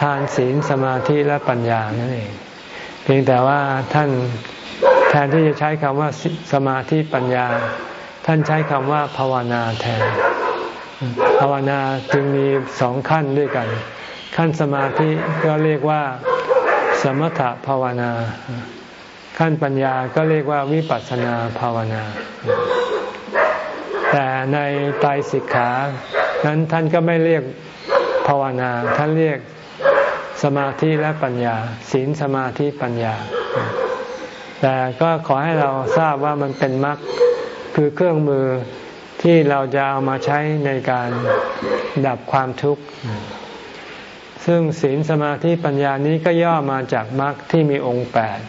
A: ทานศีลสมาธิและปัญญานั่นเอง เพียงแต่ว่าท่านแทนที่จะใช้คำว่าสมาธิปัญญา ท่านใช้คำว่าภาวนาแทน ภาวนาจึงมีสองขั้นด้วยกัน ขั้นสมาธิก็เรียกว่า สมถภาวนา ขั้นปัญญาก็เรียกว่าวิปัสสนาภาวนา แต่ในไตรสิกขา นั้นท่านก็ไม่เรียกภาวนา ท่านเรียกสมาธิและปัญญา ศีลสมาธิปัญญา แต่ก็ขอให้เราทราบว่ามันเป็นมรรค คือเครื่องมือที่เราจะเอามาใช้ในการดับความทุกข์ ซึ่งศีลสมาธิปัญญานี้ก็ย่อมาจากมรรคที่มีองค์แปด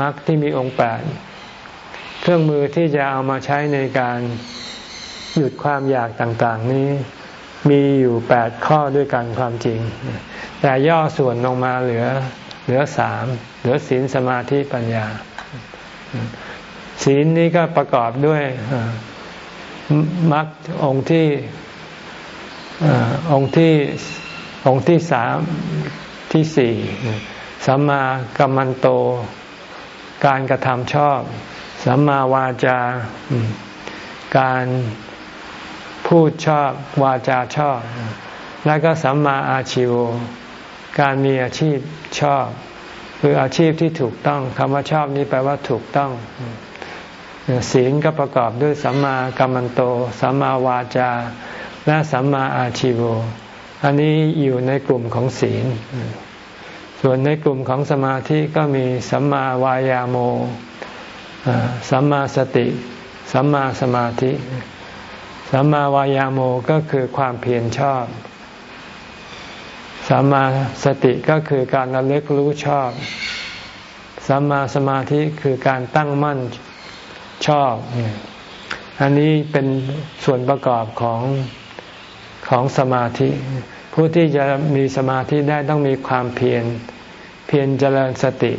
A: มรรคที่มีองค์แปดเครื่องมือที่จะเอามาใช้ในการหยุดความอยากต่าง ๆ นี้มีอยู่แปดข้อด้วยกันความจริง แต่ย่อส่วนลงมาเหลือเหลือสามเหลือศีลสมาธิปัญญา ศีลนี้ก็ประกอบด้วยมรรคองค์ที่องค์ที่องค์ที่สามที่สี่สัมมากัมมันโต การกระทำชอบ สัมมาวาจา การพูดชอบวาจาชอบ แล้วก็สัมมาอาชิวการมีอาชีพชอบ คืออาชีพที่ถูกต้องคำว่าชอบนี้แปลว่าถูกต้อง ศีลก็ประกอบด้วยสัมมากัมมันโต สัมมาวาจา และสัมมาอาชิวอันนี้อยู่ในกลุ่มของศีล ส่วนในกลุ่มของสมาธิก็มีสัมมาวายาโม สัมมาสติ สัมมาสมาธิ สัมมาวายาโมก็คือความเพียรชอบ สัมมาสติก็คือการระลึกรู้ชอบ สัมมาสมาธิคือการตั้งมั่น ชอบ อันนี้เป็นส่วนประกอบของของสมาธิ ผู้ที่จะมีสมาธิได้ต้องมีความเพียรเพียรเจริญสติ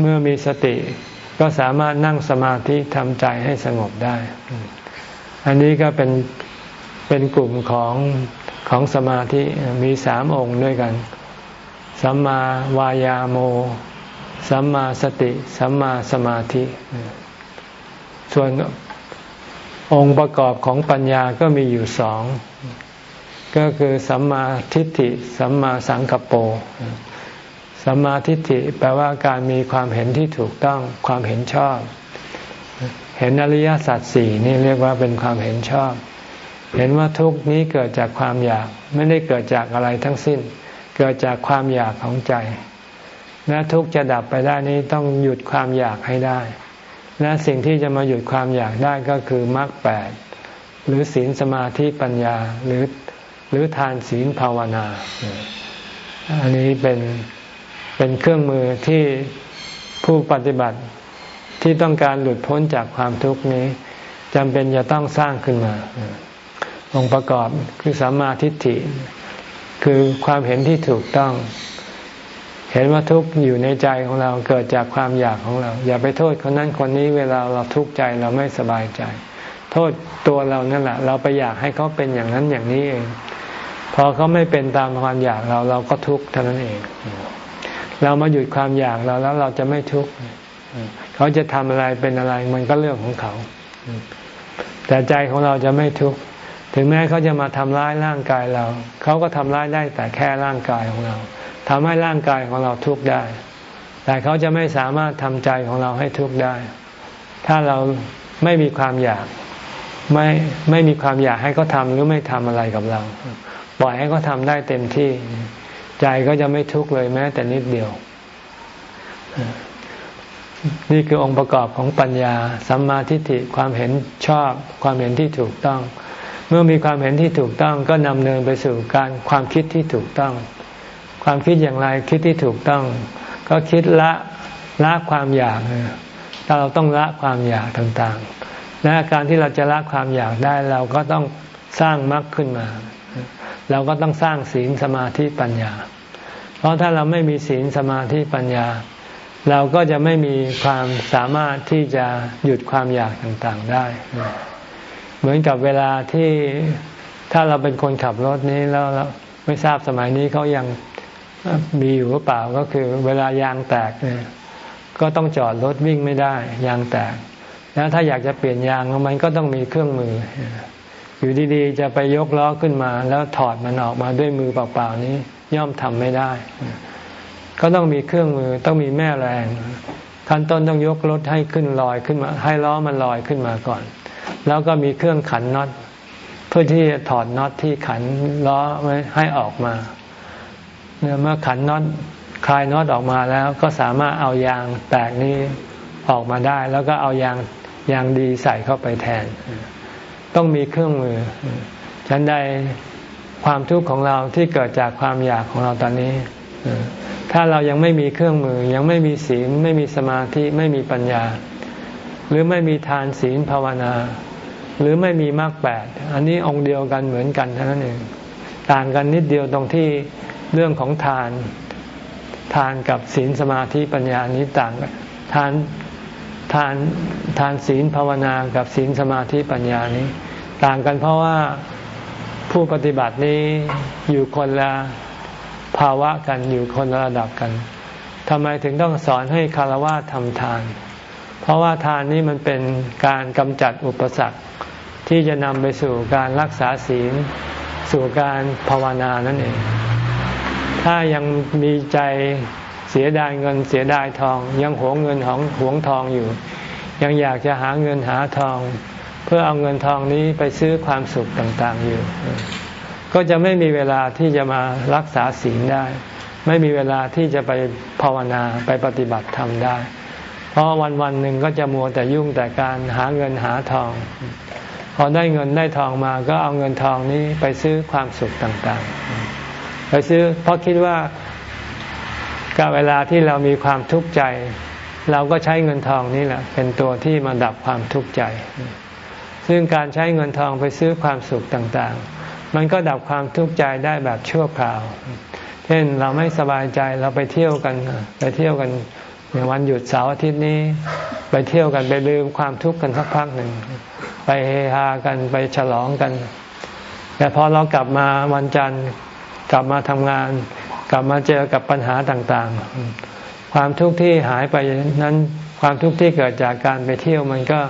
A: เมื่อมีสติก็สามารถนั่งสมาธิทำใจให้สงบได้ อันนี้ก็เป็นเป็นกลุ่มของของสมาธิมีสามองค์ด้วยกัน สัมมาวายาโม สัมมาสติ สัมมาสมาธิ ส่วนองค์ประกอบของปัญญาก็มีอยู่สอง ก็คือสัมมาทิฏฐิ สัมมาสังกัปโปสัมมาทิฏฐิแปลว่าการมีความเห็นที่ถูกต้องความเห็นชอบ เห็นอริยสัจสี่นี่เรียกว่าเป็นความเห็นชอบ เห็นว่าทุกนี้เกิดจากความอยาก ไม่ได้เกิดจากอะไรทั้งสิ้น เกิดจากความอยากของใจ และทุกจะดับไปได้นี้ต้องหยุดความอยากให้ได้ และสิ่งที่จะมาหยุดความอยากได้ก็คือมรรคแปดหรือศีลสมาธิปัญญาหรือหรือทานศีลภาวนา อันนี้เป็นเป็นเครื่องมือที่ผู้ปฏิบัติที่ต้องการหลุดพ้นจากความทุกข์นี้จำเป็นจะต้องสร้างขึ้นมา องค์ประกอบคือสัมมาทิฏฐิ คือความเห็นที่ถูกต้อง เห็นว่าทุกข์อยู่ในใจของเราเกิดจากความอยากของเรา อย่าไปโทษคนนั้นคนนี้เวลาเราทุกข์ใจเราไม่สบายใจ โทษตัวเรานั่นแหละ เราไปอยากให้เขาเป็นอย่างนั้นอย่างนี้เอง พอเขาไม่เป็นตามความอยากเราเราก็ทุกข์เท่านั้นเอง เรามาหยุดความอยากเราแล้วเราจะไม่ทุกข์เขาจะทำอะไรเป็นอะไรมันก็เรื่องของเขา แต่ใจของเราจะไม่ทุกข์ถึงแม้เขาจะมาทำร้ายร่างกายเรา เขาก็ทำร้ายได้แต่แค่ร่างกายของเรา ทำให้ร่างกายของเราทุกข์ได้ แต่เขาจะไม่สามารถทำใจของเราให้ทุกข์ได้ ถ้าเราไม่มีความอยากไม่ไม่มีความอยากให้เขาทำหรือไม่ทำอะไรกับเรา ปล่อยให้เขาทำได้เต็มที่ ใจก็จะไม่ทุกข์เลยแม้ แต่นิดเดียว นี่คือองค์ประกอบของปัญญาสัมมาทิฏฐิความเห็นชอบ ความเห็นที่ถูกต้อง เมื่อมีความเห็นที่ถูกต้อง ก็นำเนินไปสู่การความคิดที่ถูกต้อง ความคิดอย่างไรคิดที่ถูกต้อง ก็คิดละละความอยากถ้าเราต้องละความอยากต่างๆและการที่เราจะละความอยากได้เราก็ต้องสร้างมรรคขึ้นมา เราก็ต้องสร้างศีลสมาธิปัญญา เพราะถ้าเราไม่มีศีลสมาธิปัญญา เราก็จะไม่มีความสามารถที่จะหยุดความอยากต่างๆได้ เหมือนกับเวลาที่ถ้าเราเป็นคนขับรถนี้แล้วไม่ทราบสมัยนี้เขายัง มีอยู่หรือเปล่าก็คือ เวลายางแตกเนี่ยก็ต้องจอดรถวิ่งไม่ได้ ยางแตก แล้วถ้าอยากจะเปลี่ยนยางมันก็ต้องมีเครื่องมือ อยู่ดีๆ จะไปยกล้อขึ้นมา แล้วถอดมันออกมาด้วยมือเปล่าๆนี้ย่อมทำไม่ได้ ก็ต้องมีเครื่องมือต้องมีแม่แรง ขั้นต้นต้องยกรถให้ขึ้นลอยขึ้นมา ให้ล้อมันลอยขึ้นมาก่อน แล้วก็มีเครื่องขันน็อตเพื่อที่จะถอดน็อตที่ขันล้อไว้ให้ออกมา เมื่อขันน็อตคลายน็อตออกมาแล้วก็สามารถเอายางแตกนี้ออกมาได้ แล้วก็เอายางยางดีใส่เข้าไปแทน ต้องมีเครื่องมือ ฉันใดความทุกข์ของเราที่เกิดจากความอยากของเราตอนนี้ ถ้าเรายังไม่มีเครื่องมือ ยังไม่มีศีล ไม่มีสมาธิ ไม่มีปัญญา หรือไม่มีทานศีลภาวนา หรือไม่มีมรรคแปด อันนี้องค์เดียวกันเหมือนกันเท่านั้นเอง ต่างกันนิดเดียวตรงที่ เรื่องของทาน ทานกับศีลสมาธิปัญญานี้ต่างกันทานทานทานศีลภาวนากับศีลสมาธิปัญญานี้ ต่างกันเพราะว่าผู้ปฏิบัตินี้อยู่คนละภาวะกันอยู่คนละระดับกันทำไมถึงต้องสอนให้คารวะทำทาน เพราะว่าทานนี้มันเป็นการกำจัดอุปสรรค ที่จะนำไปสู่การรักษาศีล สู่การภาวนานั่นเอง ถ้ายังมีใจเสียดายเงินเสียดายทอง ยังหวงเงินของหวงทองอยู่ ยังอยากจะหาเงินหาทอง เพื่อเอาเงินทองนี้ไปซื้อความสุขต่างๆอยู่ ก็จะไม่มีเวลาที่จะมารักษาศีลได้ ไม่มีเวลาที่จะไปภาวนาไปปฏิบัติธรรมได้ เพราะวันวันหนึ่งก็จะมัวแต่ยุ่งแต่การหาเงินหาทองพอได้เงินได้ทองมาก็เอาเงินทองนี้ไปซื้อความสุขต่างๆ ไปซื้อเพราะคิดว่ากับเวลาที่เรามีความทุกข์ใจ เราก็ใช้เงินทองนี่แหละ เป็นตัวที่มาดับความทุกข์ใจ ซึ่งการใช้เงินทองไปซื้อความสุขต่างๆ มันก็ดับความทุกข์ใจได้แบบชั่วคราว เช่นเราไม่สบายใจเราไปเที่ยวกันไปเที่ยวกันในวันหยุดเสาร์อาทิตย์นี้ ไปเที่ยวกันไปลืมความทุกข์กันสักพักหนึ่งไปเฮฮากันไปฉลองกัน แต่พอเรากลับมาวันจันทร์ กลับมาทำงาน กลับมาเจอกับปัญหาต่างๆ ความทุกข์ที่หายไปนั้นความทุกข์ที่เกิดจากการไปเที่ยวมันก็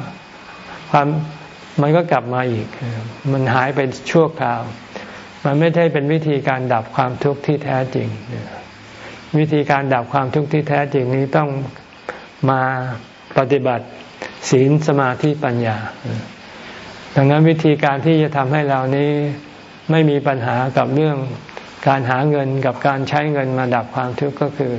A: ความมันก็กลับมาอีก มันหายไปชั่วคราว มันไม่ได้เป็นวิธีการดับความทุกข์ที่แท้จริง วิธีการดับความทุกข์ที่แท้จริงนี้ต้องมาปฏิบัติศีลสมาธิปัญญา ดังนั้นวิธีการที่จะทำให้เรานี้ไม่มีปัญหากับเรื่อง การหาเงินกับการใช้เงินมาดับความทุกข์ก็คือ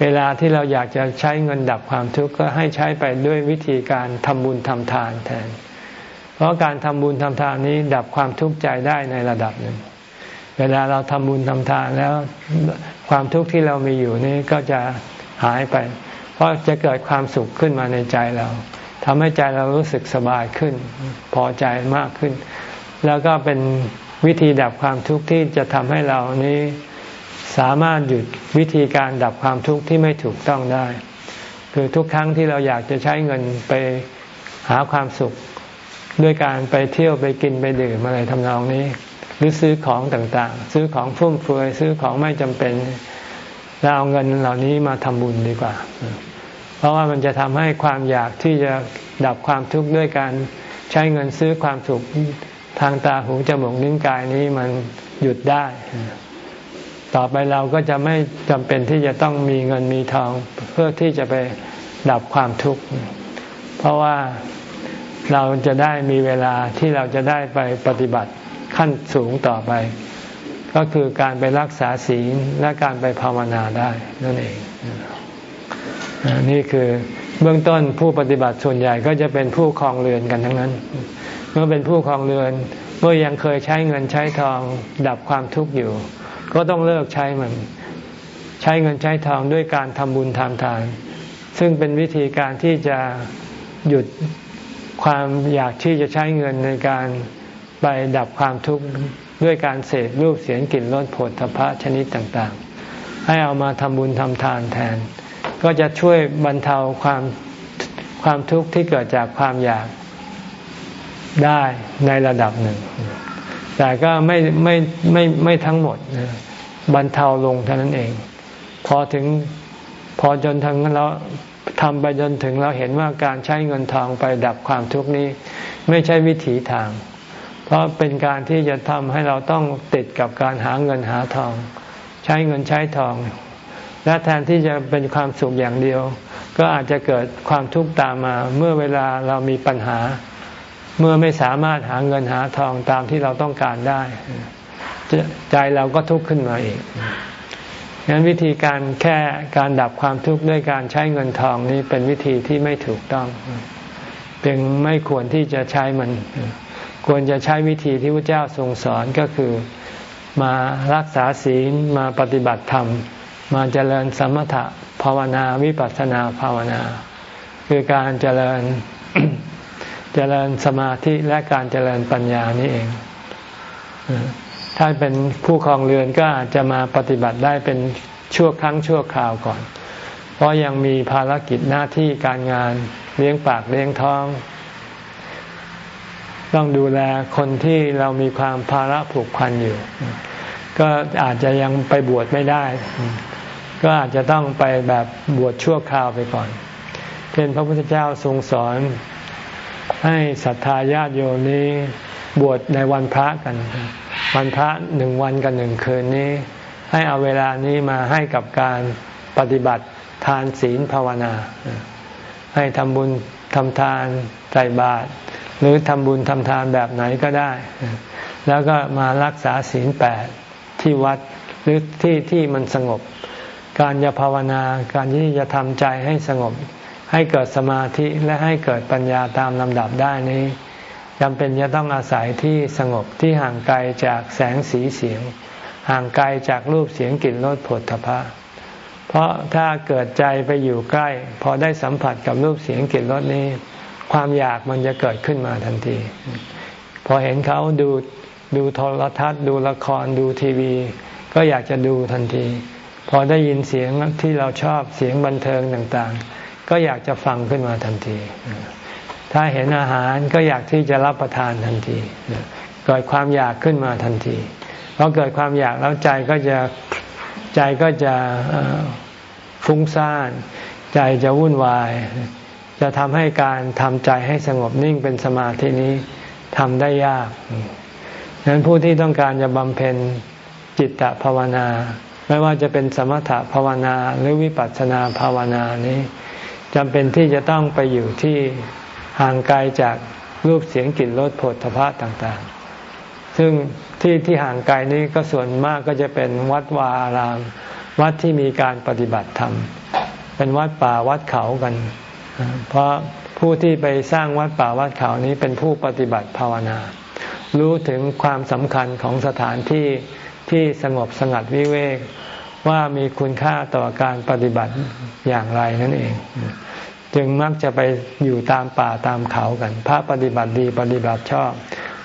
A: เวลาที่เราอยากจะใช้เงินดับความทุกข์ก็ให้ใช้ไปด้วยวิธีการทำบุญทำทานแทน เพราะการทำบุญทำทานนี้ดับความทุกข์ใจได้ในระดับหนึ่ง เวลาเราทำบุญทำทานแล้วความทุกข์ที่เรามีอยู่นี้ก็จะหายไป เพราะจะเกิดความสุขขึ้นมาในใจเราทำให้ใจเรารู้สึกสบายขึ้น พอใจมากขึ้น แล้วก็เป็น วิธีดับความทุกข์ที่จะทำให้เรานี้สามารถหยุดวิธีการดับความทุกข์ที่ไม่ถูกต้องได้ คือทุกครั้งที่เราอยากจะใช้เงินไปหาความสุข ด้วยการไปเที่ยวไปกินไปดื่มอะไรทำนองนี้ หรือซื้อของต่างๆ ซื้อของฟุ่มเฟือยซื้อของไม่จำเป็นเราเอาเงินเหล่านี้มาทำบุญดีกว่า เพราะว่ามันจะทำให้ความอยากที่จะดับความทุกข์ด้วยการใช้เงินซื้อความสุข ทางตาหูจมูกนิ้วกายนี้มันหยุดได้ ต่อไปเราก็จะไม่จำเป็นที่จะต้องมีเงินมีทองเพื่อที่จะไปดับความทุกข์ เพราะว่าเราจะได้มีเวลาที่เราจะได้ไปปฏิบัติขั้นสูงต่อไป ก็คือการไปรักษาศีลและการไปภาวนาได้นั่นเอง นี่คือเบื้องต้นผู้ปฏิบัติส่วนใหญ่ก็จะเป็นผู้คลองเรือนกันทั้งนั้น เมื่อเป็นผู้คลองเรือน เมื่อยังเคยใช้เงินใช้ทอง ดับความทุกข์อยู่ ก็ต้องเลิกใช้มัน ใช้เงินใช้ทองด้วยการทำบุญทำทาน ซึ่งเป็นวิธีการที่จะหยุดความอยากที่จะใช้เงินในการไปดับความทุกข์ด้วยการเสพรูปเสียงกลิ่นรสผลทพะชนิดต่างๆ ให้เอามาทำบุญทำทานแทน ก็จะช่วยบรรเทาความความทุกข์ที่เกิดจากความอยาก ได้ในระดับหนึ่ง แต่ก็ไม่ไม่ไม่ไม่ทั้งหมดบรรเทาลงเท่านั้นเอง พอถึงพอจนทั้งเราทำไปจนถึงเราเห็นว่าการใช้เงินทองไปดับความทุกข์นี้ ไม่ใช่วิถีทาง เพราะเป็นการที่จะทำให้เราต้องติดกับการหาเงินหาทอง ใช้เงินใช้ทอง และแทนที่จะเป็นความสุขอย่างเดียว ก็อาจจะเกิดความทุกข์ตามมาเมื่อเวลาเรามีปัญหา เมื่อไม่สามารถหาเงินหาทองตามที่เราต้องการได้ ใจเราก็ทุกข์ขึ้นมาอีกงั้นวิธีการแค่การดับความทุกข์ด้วยการใช้เงินทองนี้เป็นวิธีที่ไม่ถูกต้องเพียงไม่ควรที่จะใช้มัน ควรจะใช้วิธีที่พระเจ้าทรงสอนก็คือมารักษาศีลมาปฏิบัติธรรม มาเจริญสมถะภาวนาวิปัสสนาภาวนา คือการเจริญ เจริญสมาธิและการเจริญปัญญานี่เอง ถ้าเป็นผู้ครองเรือนก็อาจจะมาปฏิบัติได้เป็นชั่วครั้งชั่วคราวก่อน เพราะยังมีภารกิจหน้าที่การงานเลี้ยงปากเลี้ยงท้อง ต้องดูแลคนที่เรามีความภาระผูกพันอยู่ ก็อาจจะยังไปบวชไม่ได้ ก็อาจจะต้องไปแบบบวชชั่วคราวไปก่อน เช่นพระพุทธเจ้าทรงสอน ให้ศรัทธาญาติโยมนี้บวชในวันพระกัน วันพระหนึ่งวันกับหนึ่งคืนนี้ ให้เอาเวลานี้มาให้กับการปฏิบัติทานศีลภาวนา ให้ทำบุญทำทานใส่บาตรหรือทำบุญทำทานแบบไหนก็ได้ แล้วก็มารักษาศีลแปดที่วัดหรือที่ที่มันสงบ การจะภาวนาการที่จะทำใจให้สงบ ให้เกิดสมาธิและให้เกิดปัญญาตามลำดับได้นี้จำเป็นจะต้องอาศัยที่สงบที่ห่างไกลจากแสงสีเสียง ห่างไกลจากรูปเสียงกลิ่นรสผลทพะ เพราะถ้าเกิดใจไปอยู่ใกล้ พอได้สัมผัสกับรูปเสียงกลิ่นรสนี้ ความอยากมันจะเกิดขึ้นมาทันที พอเห็นเขาดูดูโทรทัศน์ ดูละครดูทีวี ก็อยากจะดูทันที พอได้ยินเสียงที่เราชอบเสียงบันเทิงต่างๆ ก็อยากจะฟังขึ้นมาทันที ถ้าเห็นอาหารก็อยากที่จะรับประทานทันที เกิดความอยากขึ้นมาทันทีพอเกิดความอยากแล้วใจก็จะใจก็จะฟุ้งซ่าน ใจจะวุ่นวาย จะทำให้การทำใจให้สงบนิ่งเป็นสมาธินี้ทำได้ยากดังนั้นผู้ที่ต้องการจะบำเพ็ญจิตตภาวนา ไม่ว่าจะเป็นสมถภาวนาหรือวิปัสสนาภาวนานี้ จำเป็นที่จะต้องไปอยู่ที่ห่างไกลจากรูปเสียงกลิ่นรสผลทพะต่างๆ ซึ่งที่ที่ห่างไกลนี้ก็ส่วนมากก็จะเป็นวัดวาอาราม วัดที่มีการปฏิบัติธรรม เป็นวัดป่าวัดเขากัน เพราะผู้ที่ไปสร้างวัดป่าวัดเขานี้เป็นผู้ปฏิบัติภาวนา รู้ถึงความสำคัญของสถานที่ที่สงบสงัดวิเวก ว่ามีคุณค่าต่อการปฏิบัติอย่างไรนั่นเอง จึงมักจะไปอยู่ตามป่าตามเขากัน พระปฏิบัติดีปฏิบัติชอบ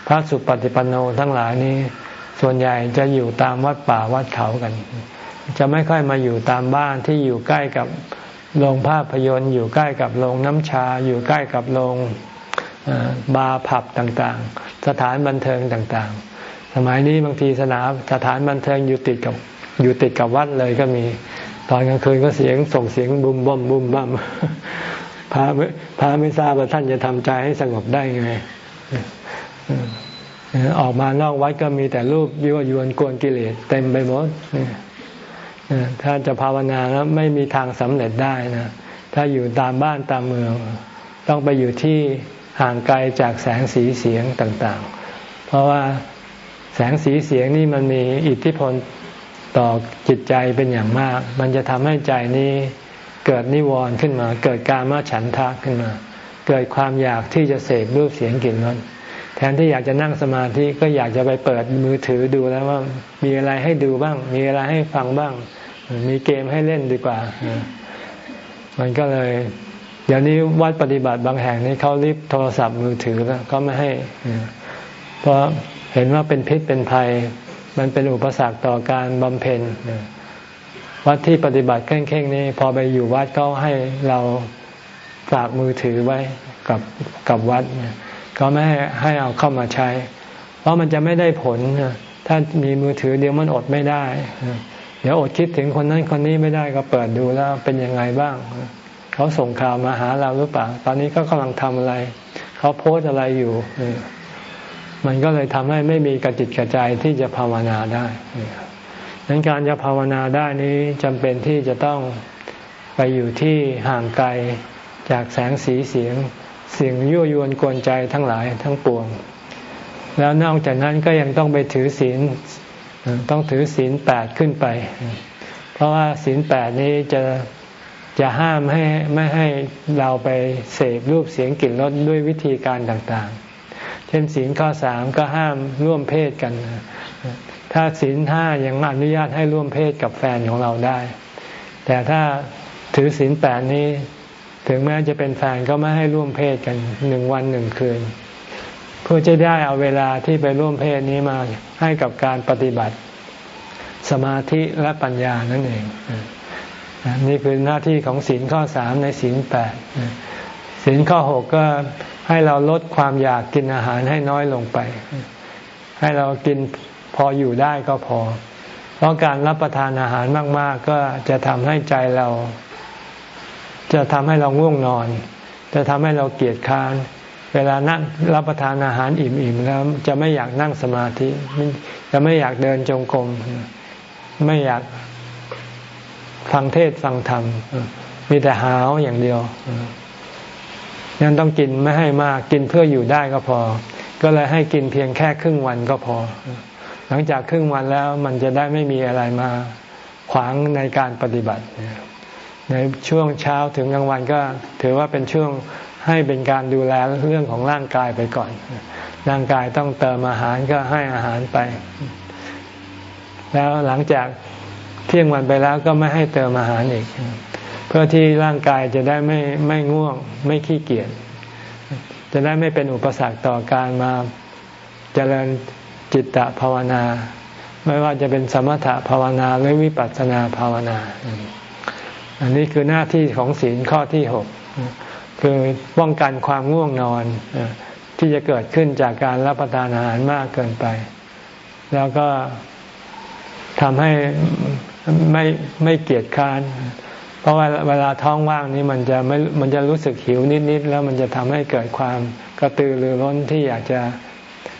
A: พระสุปฏิปันโนทั้งหลายนี้ ส่วนใหญ่จะอยู่ตามวัดป่าวัดเขากัน จะไม่ค่อยมาอยู่ตามบ้านที่อยู่ใกล้กับโรงภาพยนตร์อยู่ใกล้กับโรงน้ำชา อยู่ใกล้กับโรงบาร์ผับต่างๆ สถานบันเทิงต่างๆ สมัยนี้บางทีสนามสถานบันเทิงอยู่ติดกับ อยู่ติดกับวัดเลยก็มี ตอนกลางคืนก็เสียงส่งเสียงบุมบ่มบุมบ่มพระพระไม่ทราบว่าท่านจะทำใจให้สงบได้ไงออกมานอกวัดก็มีแต่รูปยั่วยวนกวนกิเลสเต็มไปหมดถ้าจะภาวนาแล้วไม่มีทางสำเร็จได้นะถ้าอยู่ตามบ้านตามเมือง ต้องไปอยู่ที่ห่างไกลจากแสงสีเสียงต่าง ๆ เพราะว่าแสงสีเสียงนี่มันมีอิทธิพล ต่อจิตใจเป็นอย่างมาก มันจะทำให้ใจนี้เกิดนิวรณ์ขึ้นมา เกิดการมาฉันทะขึ้นมา เกิดความอยากที่จะเสพรูปเสียงกลิ่นรสแทนที่อยากจะนั่งสมาธิก็อยากจะไปเปิดมือถือดูแล้วว่ามีอะไรให้ดูบ้าง มีอะไรให้ฟังบ้าง มีเกมให้เล่นดีกว่า มันก็เลย เดี๋ยวนี้วัดปฏิบัติบางแห่งนี้เขารีบโทรศัพท์มือถือแล้วก็ไม่ให้ เพราะเห็นว่าเป็นพิษเป็นภัย มันเป็นอุปสรรคต่อการบำเพ็ญวัดที่ปฏิบัติเคร่งๆนี่พอไปอยู่วัดก็ให้เราฝากมือถือไว้กับกับวัดก็ไม่ให้ให้เอาเข้ามาใช้ เพราะมันจะไม่ได้ผลถ้ามีมือถือเดียวมันอดไม่ได้ เดี๋ยวอดคิดถึงคนนั้นคนนี้ไม่ได้ก็เปิดดูแล้วเป็นยังไงบ้าง เขาส่งข่าวมาหาเราหรือเปล่า ตอนนี้ก็กำลังทำอะไร เขาโพสอะไรอยู่ มันก็เลยทำให้ไม่มีกระจิตกระใจที่จะภาวนาได้ดังนั้นการจะภาวนาได้นี้จำเป็นที่จะต้องไปอยู่ที่ห่างไกลจากแสงสีเสียงเสียงยั่วยวนกวนใจทั้งหลายทั้งปวง แล้วนอกจากนั้นก็ยังต้องไปถือศีลต้องถือศีลแปดขึ้นไป เพราะว่าศีลแปดนี้จะจะห้ามให้ไม่ให้เราไปเสพรูปเสียงกลิ่นรสด้วยวิธีการต่าง ช่นศีลข้อสามก็ห้ามร่วมเพศกัน ถ้าศีลห้ายังอนุญาตให้ร่วมเพศกับแฟนของเราได้ แต่ถ้าถือศีลแปดนี้ ถึงแม้จะเป็นแฟนก็ไม่ให้ร่วมเพศกันหนึ่งวันหนึ่งคืน เพื่อจะได้เอาเวลาที่ไปร่วมเพศนี้มาให้กับการปฏิบัติ สมาธิและปัญญานั่นเอง นี่คือหน้าที่ของศีลข้อสามในศีลแปด ศีลข้อหกก็ให้เราลดความอยากกินอาหารให้น้อยลงไป ให้เรากินพออยู่ได้ก็พอ เพราะการรับประทานอาหารมาก ๆ ก็จะทำให้ใจเรา จะทำให้เราง่วงนอน จะทำให้เราเกียดค้าน เวลานั่งรับประทานอาหารอิ่มๆแล้วจะไม่อยากนั่งสมาธิ จะไม่อยากเดินจงกรม ไม่อยากฟังเทศฟังธรรม มีแต่หาวอย่างเดียว ยังต้องกินไม่ให้มากกินเพื่ออยู่ได้ก็พอ ก็เลยให้กินเพียงแค่ครึ่งวันก็พอ หลังจากครึ่งวันแล้วมันจะได้ไม่มีอะไรมาขวางในการปฏิบัติ ในช่วงเช้าถึงกลางวันก็ถือว่าเป็นช่วงให้เป็นการดูแลเรื่องของร่างกายไปก่อน ร่างกายต้องเติมอาหารก็ให้อาหารไป แล้วหลังจากเที่ยงวันไปแล้วก็ไม่ให้เติมอาหารอีก เพื่อที่ร่างกายจะได้ไม่ไม่ง่วง ไม่ขี้เกียจจะได้ไม่เป็นอุปสรรคต่อการมาเจริญจิตตภาวนา ไม่ว่าจะเป็นสมถภาวนาหรือวิปัสสนาภาวนา อันนี้คือหน้าที่ของศีลข้อที่หกคือป้องกันความง่วงนอนที่จะเกิดขึ้นจากการรับประทานอาหารมากเกินไป แล้วก็ทำให้ไม่ไม่เกียจค้าน เพราะว่าเวลาท้องว่างนี้มันจะไม่มันจะรู้สึกหิวนิดๆแล้วมันจะทำให้เกิดความกระตือรือร้นที่อยากจะ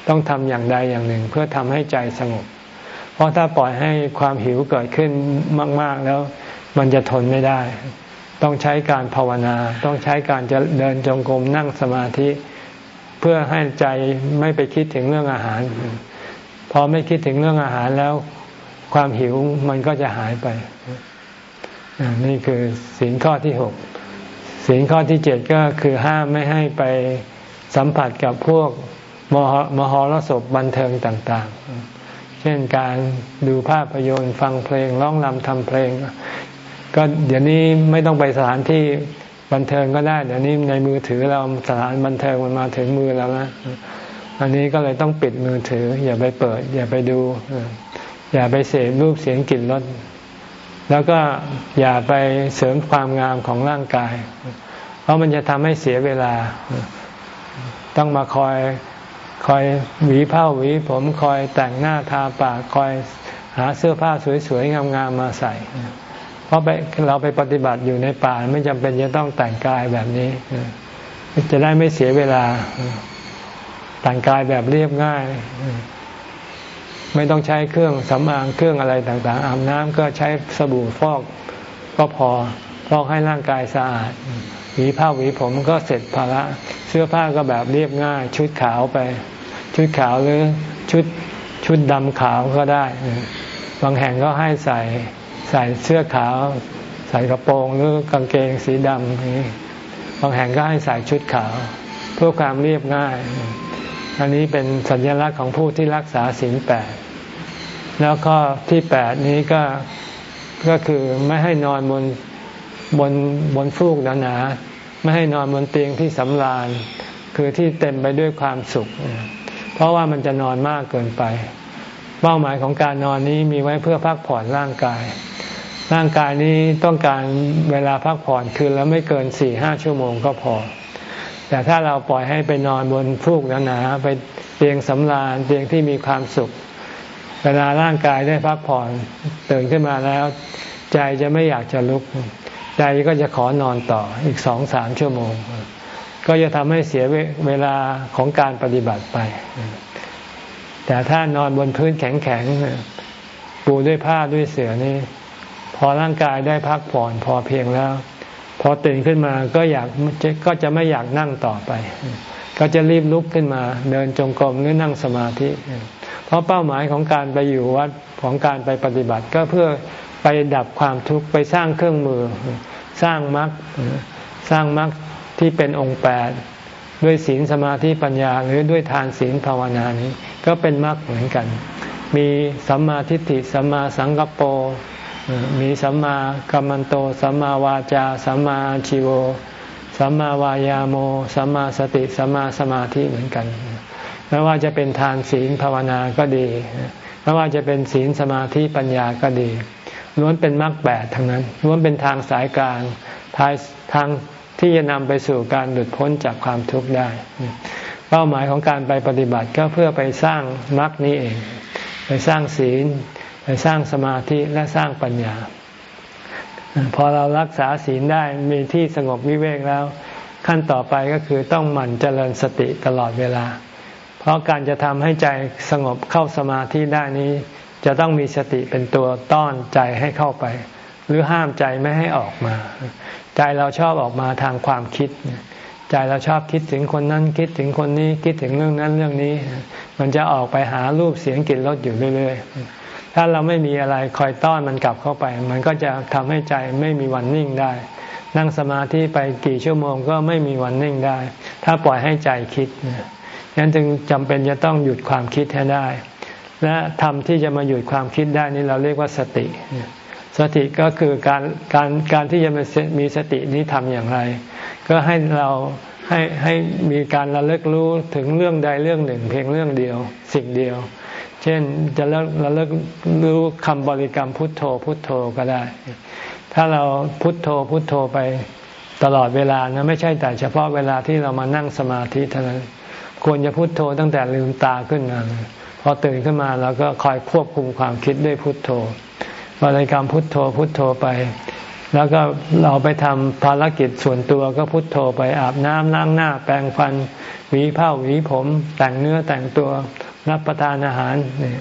A: ต้องทำอย่างใดอย่างหนึ่ง เพื่อทำให้ใจสงบ เพราะถ้าปล่อยให้ความหิวเกิดขึ้นมาก ๆ แล้วมันจะทนไม่ได้ ต้องใช้การภาวนา ต้องใช้การจะเดินจงกรมนั่งสมาธิ เพื่อให้ใจไม่ไปคิดถึงเรื่องอาหาร พอไม่คิดถึงเรื่องอาหารแล้วความหิวมันก็จะหายไป นี่คือศีลข้อที่หกศีลข้อที่เจ็ดก็คือห้ามไม่ให้ไปสัมผัสกับพวกมหมหรสพบันเทิงต่างๆ เช่นการดูภาพยนตร์ฟังเพลงร้องรำทำเพลง ก็เดี๋ยวนี้ไม่ต้องไปสถานที่บันเทิงก็ได้ เดี๋ยวนี้ในมือถือเราสถานบันเทิงมันมาถึงมือแล้วนะอันนี้ก็เลยต้องปิดมือถือ อย่าไปเปิด อย่าไปดู อย่าไปเสพรูปเสียงกลิ่นรส แล้วก็อย่าไปเสริมความงามของร่างกาย เพราะมันจะทำให้เสียเวลา ต้องมาคอยคอยหวีผ้าหวีผมคอยแต่งหน้าทาปากคอยหาเสื้อผ้าสวยๆงามๆมาใส่ เพราะเราไปปฏิบัติอยู่ในป่าไม่จำเป็นจะต้องแต่งกายแบบนี้ จะได้ไม่เสียเวลาแต่งกายแบบเรียบง่าย ไม่ต้องใช้เครื่องสำอางเครื่องอะไรต่างๆอาบน้ำก็ใช้สบู่ฟอกก็พอฟอกให้ร่างกายสะอาดหวีผ้าหวีผมก็เสร็จภาระเสื้อผ้าก็แบบเรียบง่าย ชุดขาวไป ชุดขาวหรือชุดชุดดำขาวก็ได้ บางแห่งก็ให้ใส่ใส่เสื้อขาว ใส่กระโปรงหรือกางเกงสีดำนี้บางแห่งก็ให้ใส่ชุดขาว เพื่อความเรียบง่าย อันนี้เป็นสัญลักษณ์ของผู้ที่รักษาศีลแปด แล้วก็ที่แปดนี้ก็ก็คือไม่ให้นอนบนบนบนฟูกหนาๆไม่ให้นอนบนเตียงที่สำราญ คือที่เต็มไปด้วยความสุข เพราะว่ามันจะนอนมากเกินไป เป้าหมายของการนอนนี้มีไว้เพื่อพักผ่อนร่างกาย ร่างกายนี้ต้องการเวลาพักผ่อนคืนแล้วไม่เกินสี่ห้าชั่วโมงก็พอ แต่ถ้าเราปล่อยให้ไปนอนบนฟูกหนาๆไปเตียงสำราญเตียงที่มีความสุข เวลาร่างกายได้พักผ่อนตื่นขึ้นมาแล้ว ใจจะไม่อยากจะลุก ใจก็จะขอนอนต่ออีกสองสามชั่วโมง ก็จะทำให้เสียเวลาของการปฏิบัติไป แต่ถ้านอนบนพื้นแข็งๆปูด้วยผ้าด้วยเสื่อนี่พอร่างกายได้พักผ่อนพอเพียงแล้ว พอตื่นขึ้นมาก็อยากก็จะไม่อยากนั่งต่อไป ก็จะรีบลุกขึ้นมา เดินจงกรมหรือนั่งสมาธิ เพราะเป้าหมายของการไปอยู่วัดของการไปปฏิบัติก็เพื่อไปดับความทุกข์ไปสร้างเครื่องมือ สร้างมรรคสร้างมรรคที่เป็นองค์แปดด้วยศีลสมาธิปัญญาหรือด้วยทานศีลภาวนานี้ ก็เป็นมรรคเหมือนกัน มีสัมมาทิฏฐิสัมมาสังกปโปมีสัมมากัมมันโต สัมมาวาจา สัมมาชิโว สัมมาวายาโม สัมมาสติ สัมมาสมาธิเหมือนกัน ไม่ว่าจะเป็นทานศีลภาวนาก็ดี ไม่ว่าจะเป็นศีลสมาธิปัญญาก็ดีล้วนเป็นมรรคแปดทั้งนั้นล้วนเป็นทางสายกลางทาทางที่จะนำไปสู่การหลุดพ้นจากความทุกข์ได้ เป้าหมายของการไปปฏิบัติก็เพื่อไปสร้างมรรคนี้เอง ไปสร้างศีล ไปสร้างสมาธิและสร้างปัญญา พอเรารักษาศีลได้มีที่สงบวิเวกแล้ว ขั้นต่อไปก็คือต้องหมั่นเจริญสติตลอดเวลา เพราะการจะทำให้ใจสงบเข้าสมาธิได้นี้ จะต้องมีสติเป็นตัวต้อนใจให้เข้าไป หรือห้ามใจไม่ให้ออกมา ใจเราชอบออกมาทางความคิด ใจเราชอบคิดถึงคนนั้นคิดถึงคนนี้คิดถึงเรื่องนั้นเรื่องนี้ มันจะออกไปหารูปเสียงกลิ่นรสอยู่เรื่อย ๆ ถ้าเราไม่มีอะไรคอยต้อนมันกลับเข้าไป มันก็จะทำให้ใจไม่มีวันนิ่งได้ นั่งสมาธิไปกี่ชั่วโมงก็ไม่มีวันนิ่งได้ ถ้าปล่อยให้ใจคิด นั้นจึงจำเป็นจะต้องหยุดความคิดให้ได้ และทำที่จะมาหยุดความคิดได้นี่เราเรียกว่าสติ สติก็คือการการการที่จะมามีสตินี้ทำอย่างไร ก็ให้เราให้ให้มีการระลึกรู้ถึงเรื่องใดเรื่องหนึ่ง เพียงเรื่องเดียว สิ่งเดียว เช่นจะระลึกรู้คำบริกรรมพุทโธพุทโธก็ได้ ถ้าเราพุทโธพุทโธไปตลอดเวลานะไม่ใช่แต่เฉพาะเวลาที่เรามานั่งสมาธิเท่านั้น ควรจะพุทโธตั้งแต่ลืมตาขึ้นมาพอตื่นขึ้นมาเราก็คอยควบคุมความคิดด้วยพุทโธบริกรรมพุทโธพุทโธไป แล้วก็เราไปทำภารกิจส่วนตัวก็พุทโธไปอาบน้ำล้างหน้า แปรงฟัน หวีผ้าหวีผมแต่งเนื้อแต่งตัวรับประทานอาหารนี่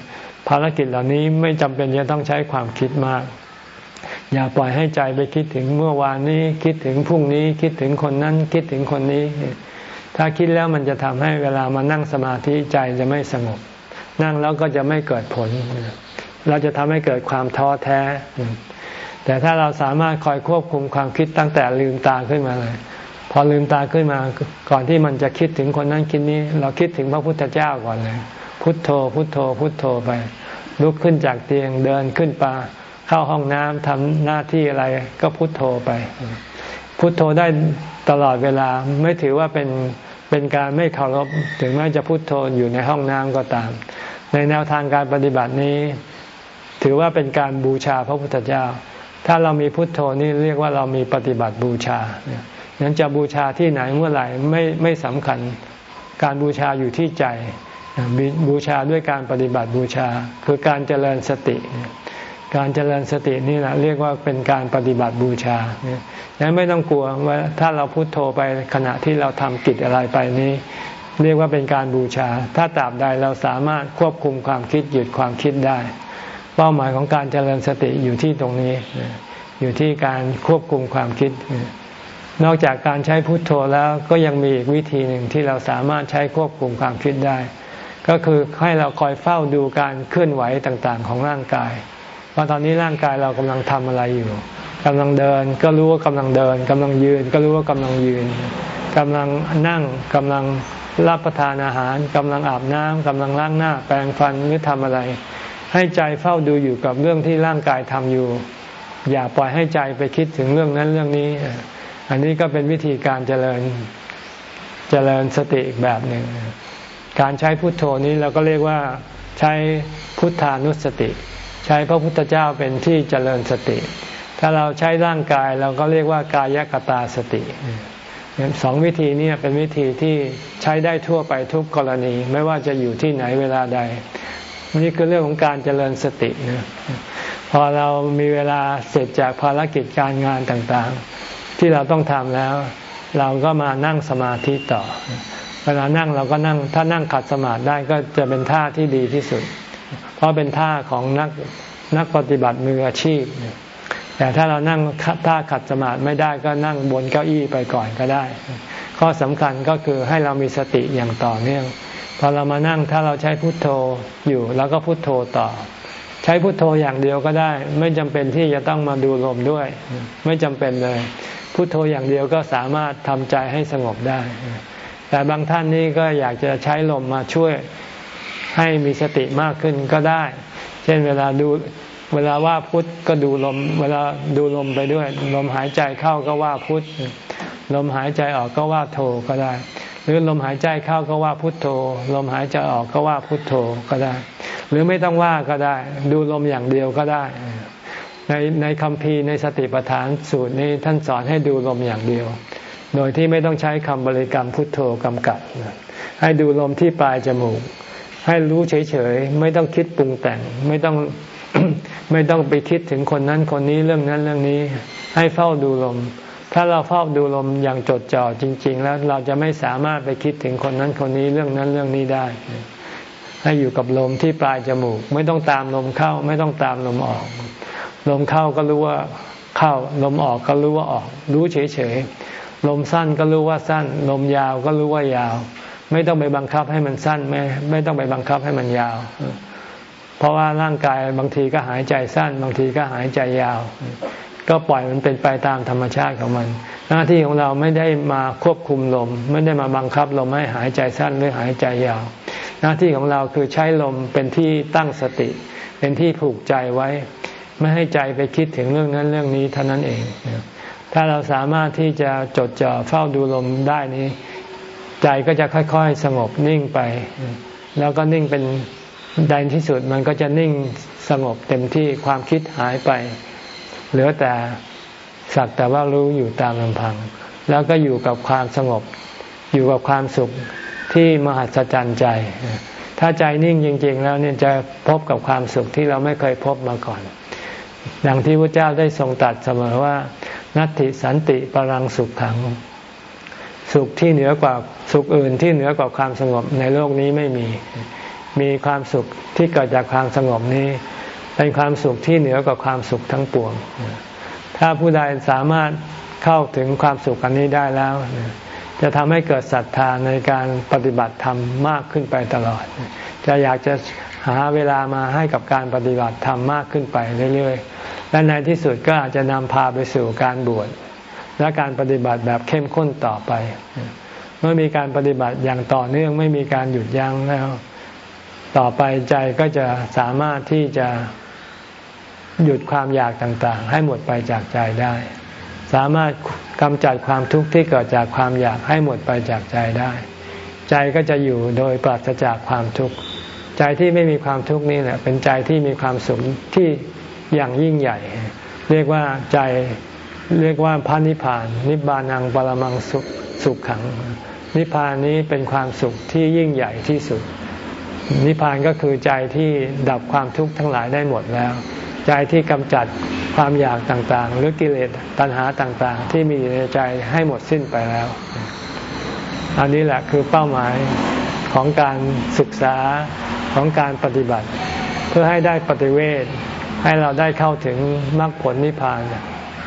A: ภารกิจเหล่านี้ไม่จำเป็นจะต้องใช้ความคิดมาก อย่าปล่อยให้ใจไปคิดถึงเมื่อวานนี้คิดถึงพรุ่งนี้คิดถึงคนนั้นคิดถึงคนนี้ ถ้าคิดแล้วมันจะทำให้เวลามานั่งสมาธิใจจะไม่สงบ นั่งแล้วก็จะไม่เกิดผล เราจะทำให้เกิดความท้อแท้ แต่ถ้าเราสามารถคอยควบคุมความคิดตั้งแต่ลืมตาขึ้นมาเลย พอลืมตาขึ้นมาก่อนที่มันจะคิดถึงคนนั้นคิดนี้ เราคิดถึงพระพุทธเจ้าก่อนเลยพุทโธ พุทโธ พุทโธไป ลุกขึ้นจากเตียงเดินขึ้นปาเข้าห้องน้ำทำหน้าที่อะไรก็พุทโธไปพพุทโธได้ตลอดเวลาไม่ถือว่าเป็น เป็นการไม่เคารพถึงแม้จะพุทโธอยู่ในห้องน้ำก็ตาม ในแนวทางการปฏิบัตินี้ ถือว่าเป็นการบูชาพระพุทธเจ้า ถ้าเรามีพุทโธนี่เรียกว่าเรามีปฏิบัติบูชานั้นจะบูชาที่ไหนเมื่อไหร่ไม่ไม่สำคัญการบูชาอยู่ที่ใจบูชาด้วยการปฏิบัติบูชา คือการเจริญสติ การเจริญสตินี่แหละเรียกว่าเป็นการปฏิบัติบูชานั้นไม่ต้องกลัวว่าถ้าเราพุโทโธไปขณะที่เราทำกิจอะไรไปนี้ เรียกว่าเป็นการบูชา ถ้าตราบใดเราสามารถควบคุมความคิดหยุดความคิดได้ เป้าหมายของการเจริญสติอยู่ที่ตรงนี้ อยู่ที่การควบคุมความคิด นอกจากการใช้พุทโธแล้วก็ยังมีอีกวิธีหนึ่งที่เราสามารถใช้ควบคุมความคิดได้ ก็คือให้เราคอยเฝ้าดูการเคลื่อนไหวต่างๆ ของร่างกาย ว่าตอนนี้ร่างกายเรากำลังทำอะไรอยู่กำลังเดินก็รู้ว่ากำลังเดินกำลังยืนก็รู้ว่ากำลังยืนกำลังนั่งกำลังรับประทานอาหารกำลังอาบน้ำกำลังล้างหน้า แปรงฟันหรือทำอะไร ให้ใจเฝ้าดูอยู่กับเรื่องที่ร่างกายทำอยู่ อย่าปล่อยให้ใจไปคิดถึงเรื่องนั้นเรื่องนี้ อันนี้ก็เป็นวิธีการเจริญเจริญสติอีกแบบหนึ่งการใช้พุทโธนี้เราก็เรียกว่าใช้พุทธานุสติ ใช้พระพุทธเจ้าเป็นที่เจริญสติ ถ้าเราใช้ร่างกายเราก็เรียกว่ากายกตาสติสองวิธีนี้เป็นวิธีที่ใช้ได้ทั่วไปทุกกรณี ไม่ว่าจะอยู่ที่ไหนเวลาใด นี่คือเรื่องของการเจริญสตินะพอเรามีเวลาเสร็จจากภารกิจการงานต่างๆ ที่เราต้องทำแล้ว เราก็มานั่งสมาธิต่อ เวลานั่งเราก็นั่งถ้านั่งขัดสมาธิได้ก็จะเป็นท่าที่ดีที่สุด ราะเป็นท่าของนักนักปฏิบัติมืออาชีพ แต่ถ้าเรานั่งท่าขัดสมาธิไม่ได้ก็นั่งบนเก้าอี้ไปก่อนก็ได้ ข้อสำคัญก็คือให้เรามีสติอย่างต่อเนื่องพอเรามานั่งถ้าเราใช้พุทโธอยู่แล้วก็พุทโธต่อ ใช้พุทโธอย่างเดียวก็ได้ ไม่จำเป็นที่จะต้องมาดูลมด้วย ไม่จำเป็นเลย พุทโธอย่างเดียวก็สามารถทำใจให้สงบได้ แต่บางท่านนี่ก็อยากจะใช้ลมมาช่วย ให้มีสติมากขึ้นก็ได้ เช่นเวลาดูเวลาว่าพุทธก็ดูลม เวลาดูลมไปด้วย ลมหายใจเข้าก็ว่าพุทธลมหายใจออกก็ว่าโทก็ได้ หรือลมหายใจเข้าก็ว่าพุทโธ ลมหายใจออกก็ว่าพุทโธก็ได้ หรือไม่ต้องว่าก็ได้ ดูลมอย่างเดียวก็ได้ ในในคำพีในสติปัฏฐานสูตรนี้ท่านสอนให้ดูลมอย่างเดียว โดยที่ไม่ต้องใช้คำบริกรรมพุทโธกำกับ ให้ดูลมที่ปลายจมูก ให้รู้เฉยๆ ไม่ต้องคิดปรุงแต่ง ไม่ต้องไม่ต้องไปคิดถึงคนนั้นคนนี้เรื่องนั้นเรื่องนี้ ให้เฝ้าดูลม ถ้าเราเฝ้าดูลมอย่างจดจ่อจริง ๆ แล้วเราจะไม่สามารถไปคิดถึงคนนั้นคนนี้เรื่องนั้นเรื่องนี้ได้ ให้อยู่กับลมที่ปลายจมูก ไม่ต้องตามลมเข้า ไม่ต้องตามลมออก ลมเข้าก็รู้ว่าเข้า ลมออกก็รู้ว่าออก รู้เฉยๆลมสั้นก็รู้ว่าสั้น ลมยาวก็รู้ว่ายาว ไม่ต้องไปบังคับให้มันสั้นไม่ไม่ต้องไปบังคับให้มันยาว เพราะว่าร่างกายบางทีก็หายใจสั้น บางทีก็หายใจยาว ก็ปล่อยมันเป็นไปตามธรรมชาติของมัน หน้าที่ของเราไม่ได้มาควบคุมลม ไม่ได้มาบังคับลมให้หายใจสั้นหรือหายใจยาว หน้าที่ของเราคือใช้ลมเป็นที่ตั้งสติ เป็นที่ผูกใจไว้ ไม่ให้ใจไปคิดถึงเรื่องนั้นเรื่องนี้เท่านั้นเองถ้าเราสามารถที่จะจดจ่อเฝ้าดูลมได้นี้ ใจก็จะค่อยๆสงบนิ่งไป แล้วก็นิ่งเป็นใดที่สุดมันก็จะนิ่งสงบเต็มที่ความคิดหายไป เหลือแต่สักแต่ว่ารู้อยู่ตามลำพัง แล้วก็อยู่กับความสงบ อยู่กับความสุขที่มหัศจรรย์ใจ ถ้าใจนิ่งจริง ๆ แล้วเนี่ยจะพบกับความสุขที่เราไม่เคยพบมาก่อน ดังที่พระเจ้าได้ทรงตรัสเสมอว่า นัตติสันติปรังสุขขัง สุขที่เหนือกว่าสุขอื่นที่เหนือกว่าความสงบในโลกนี้ไม่มี มีความสุขที่เกิดจากความสงบนี้ เป็นความสุขที่เหนือกว่าความสุขทั้งปวง ถ้าผู้ใดสามารถเข้าถึงความสุขอันนี้ได้แล้ว จะทำให้เกิดศรัทธาในการปฏิบัติธรรมมากขึ้นไปตลอด จะอยากจะหาเวลามาให้กับการปฏิบัติธรรมมากขึ้นไปเรื่อยๆ และในที่สุดก็อาจจะนำพาไปสู่การบวช และการปฏิบัติแบบเข้มข้นต่อไป เมื่อมีการปฏิบัติอย่างต่อเนื่องไม่มีการหยุดยั้งแล้ว ต่อไปใจก็จะสามารถที่จะหยุดความอยากต่างๆ ให้หมดไปจากใจได้ สามารถกำจัดความทุกข์ที่เกิดจากความอยากให้หมดไปจากใจได้ ใจก็จะอยู่โดยปราศจากความทุกข์ใจที่ไม่มีความทุกข์นี่แหละเป็นใจที่มีความสุขที่อย่างยิ่งใหญ่ เรียกว่าใจ เรียกว่าพระนิพพาน นิบานังปรมังสุขสุขขัง นิพพานนี้เป็นความสุขที่ยิ่งใหญ่ที่สุด นิพพานก็คือใจที่ดับความทุกข์ทั้งหลายได้หมดแล้ว ใจที่กำจัดความอยากต่างๆ หรือกิเลสตัณหาต่างๆ ที่มีในใจให้หมดสิ้นไปแล้ว อันนี้แหละคือเป้าหมายของการศึกษาของการปฏิบัติ เพื่อให้ได้ปฏิเวทให้เราได้เข้าถึงมรรคผลนิพพาน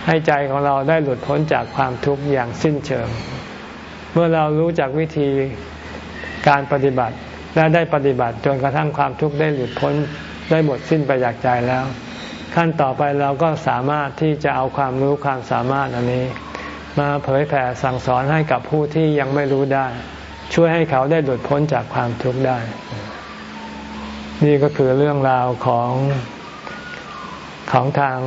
A: ให้ใจของเราได้หลุดพ้นจากความทุกข์อย่างสิ้นเชิง เมื่อเรารู้จักวิธีการปฏิบัติและได้ปฏิบัติจนกระทั่งความทุกข์ได้หลุดพ้นได้หมดสิ้นไปจากใจแล้ว ขั้นต่อไปเราก็สามารถที่จะเอาความรู้ความสามารถอันนี้ มาเผยแผ่สั่งสอนให้กับผู้ที่ยังไม่รู้ได้ ช่วยให้เขาได้หลุดพ้นจากความทุกข์ได้ นี่ก็คือเรื่องราวของของทาง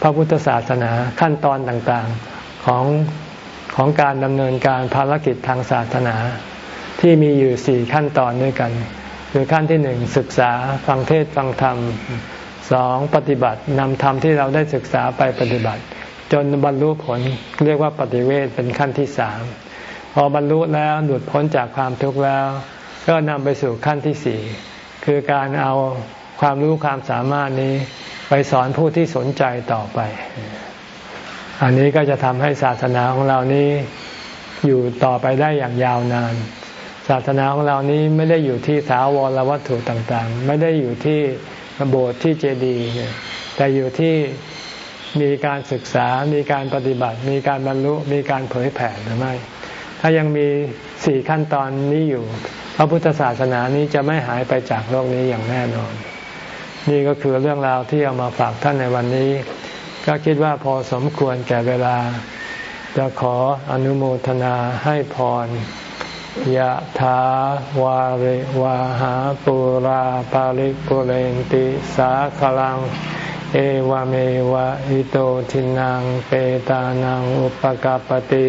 A: พระพุทธศาสนาขั้นตอนต่างๆของของการดำเนินการภารกิจทางศาสนา ที่มีอยู่สี่ขั้นตอนด้วยกันคือขั้นที่หนึ่งศึกษาฟังเทศฟังธรรมสองปฏิบัตินำธรรมที่เราได้ศึกษาไปปฏิบัติ จนบรรลุผลเรียกว่าปฏิเวทเป็นขั้นที่สามพอบรรลุแล้วหลุดพ้นจากความทุกข์แล้ว ก็นำไปสู่ขั้นที่สี่คือการเอาความรู้ความสามารถนี้ ไปสอนผู้ที่สนใจต่อไป อันนี้ก็จะทำให้ศาสนาของเรานี้อยู่ต่อไปได้อย่างยาวนาน ศาสนาของเรานี้ไม่ได้อยู่ที่สาวรวัตถุต่างๆ ไม่ได้อยู่ที่โบสถ์ที่เจดีย์แต่อยู่ที่มีการศึกษา มีการปฏิบัติ มีการบรรลุ มีการเผยแผ่หรือไม่ ถ้ายังมีสี่ขั้นตอนนี้อยู่ พระพุทธศาสนานี้จะไม่หายไปจากโลกนี้อย่างแน่นอน นี่ก็คือเรื่องราวที่เอามาฝากท่านในวันนี้ ก็คิดว่าพอสมควรแก่เวลา จะขออนุโมทนาให้พรยะถาวาริวาหาปุราปาริปุเรนติสาคลัง เอวเมวะอิโตทินังเปตานังอุปกาปติ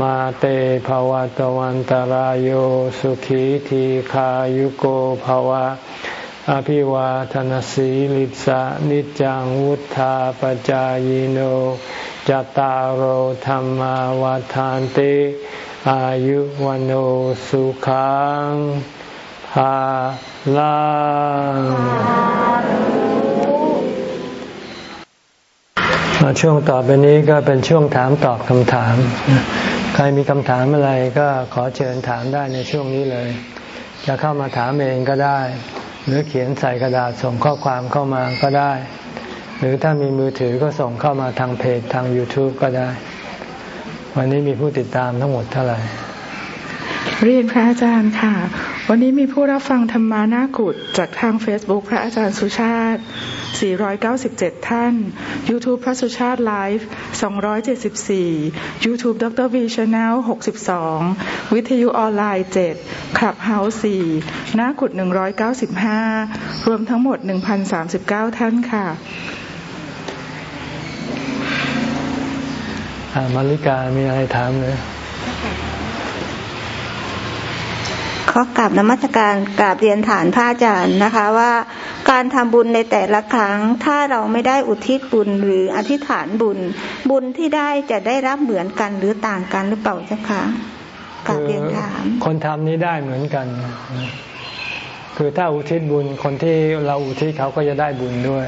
A: มาเต ภะวะตวันตารโยสุขีทีขายุโกภวะ อภิวาทนสีลิสะนิจังวุธาปจายโนจตารโหธรรมวาทานติ อายุวันโอสุขังภาลังช่วงต่อไปนี้ก็เป็นช่วงถามตอบคำถาม ใครมีคำถามอะไรก็ขอเชิญถามได้ในช่วงนี้เลย จะเข้ามาถามเองก็ได้ หรือเขียนใส่กระดาษส่งข้อความเข้ามาก็ได้ หรือถ้ามีมือถือก็ส่งเข้ามาทางเพจทาง YouTube ก็ได้ วันนี้มีผู้ติดตามทั้งหมดเท่าไหร่
B: เรียนพระอาจารย์ค่ะ วันนี้มีผู้รับฟังธรรมานากุฏจากทาง Facebook พระอาจารย์สุชาติ 497 ท่าน YouTube พระสุชาติไลฟ์274 YouTube ดร V Channel 62 วิทยุออนไลน์7 Clubhouse 4นากุฏ195 รวมทั้งหมด 1,039 ท่านค่ะ
A: มาริกามีอะไรถามเลย
C: ขอกราบนมัสการกราบเรียนฐานพระอาจารย์นะคะว่า การทำบุญในแต่ละครั้ง ถ้าเราไม่ได้อุทิศบุญหรืออธิษฐานบุญ บุญที่ได้จะได้รับเหมือนกันหรือต่างกันหรือเปล่าเจ้าคะกราบเรียนถาม
A: คนทำนี้ได้เหมือนกัน คือถ้าอุทิศบุญคนที่เราอุทิศเขาก็จะได้บุญด้วย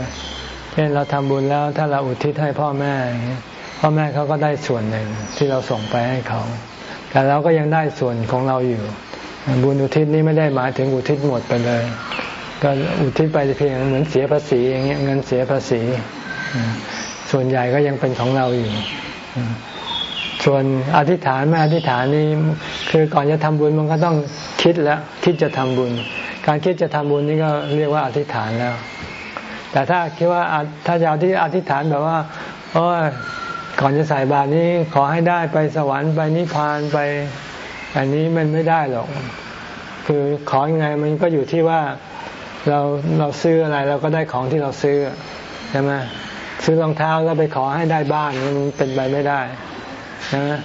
A: เช่นเราทำบุญแล้วถ้าเราอุทิศให้พ่อแม่ พ่อแม่เขาก็ได้ส่วนหนึ่งที่เราส่งไปให้เขาแต่เราก็ยังได้ส่วนของเราอยู่ บุญอุทิศนี้ไม่ได้หมายถึงอุทิศหมดไปเลย ก็อุทิศไปเพียงเหมือนเสียภาษีอย่างเงี้ยเงินเสียภาษี ส่วนใหญ่ก็ยังเป็นของเราอยู่ ส่วนอธิษฐานไม่อธิษฐานนี่คือก่อนจะทำบุญมันก็ต้องคิดแล้วคิดจะทำบุญ การคิดจะทำบุญนี่ก็เรียกว่าอธิษฐานแล้ว แต่ถ้าคิดว่าถ้าจะเอาที่อธิษฐานแบบว่าโอ้ก่อนจะใส่บาตรนี้ขอให้ได้ไปสวรรค์ไปนิพพานไป อันนี้มันไม่ได้หรอก คือขออยังไงมันก็อยู่ที่ว่าเราเราซื้ออะไรเราก็ได้ของที่เราซื้อใช่ไหมซื้อรองเท้าแล้วไปขอให้ได้บ้านมันเป็นไปไม่ได้นะ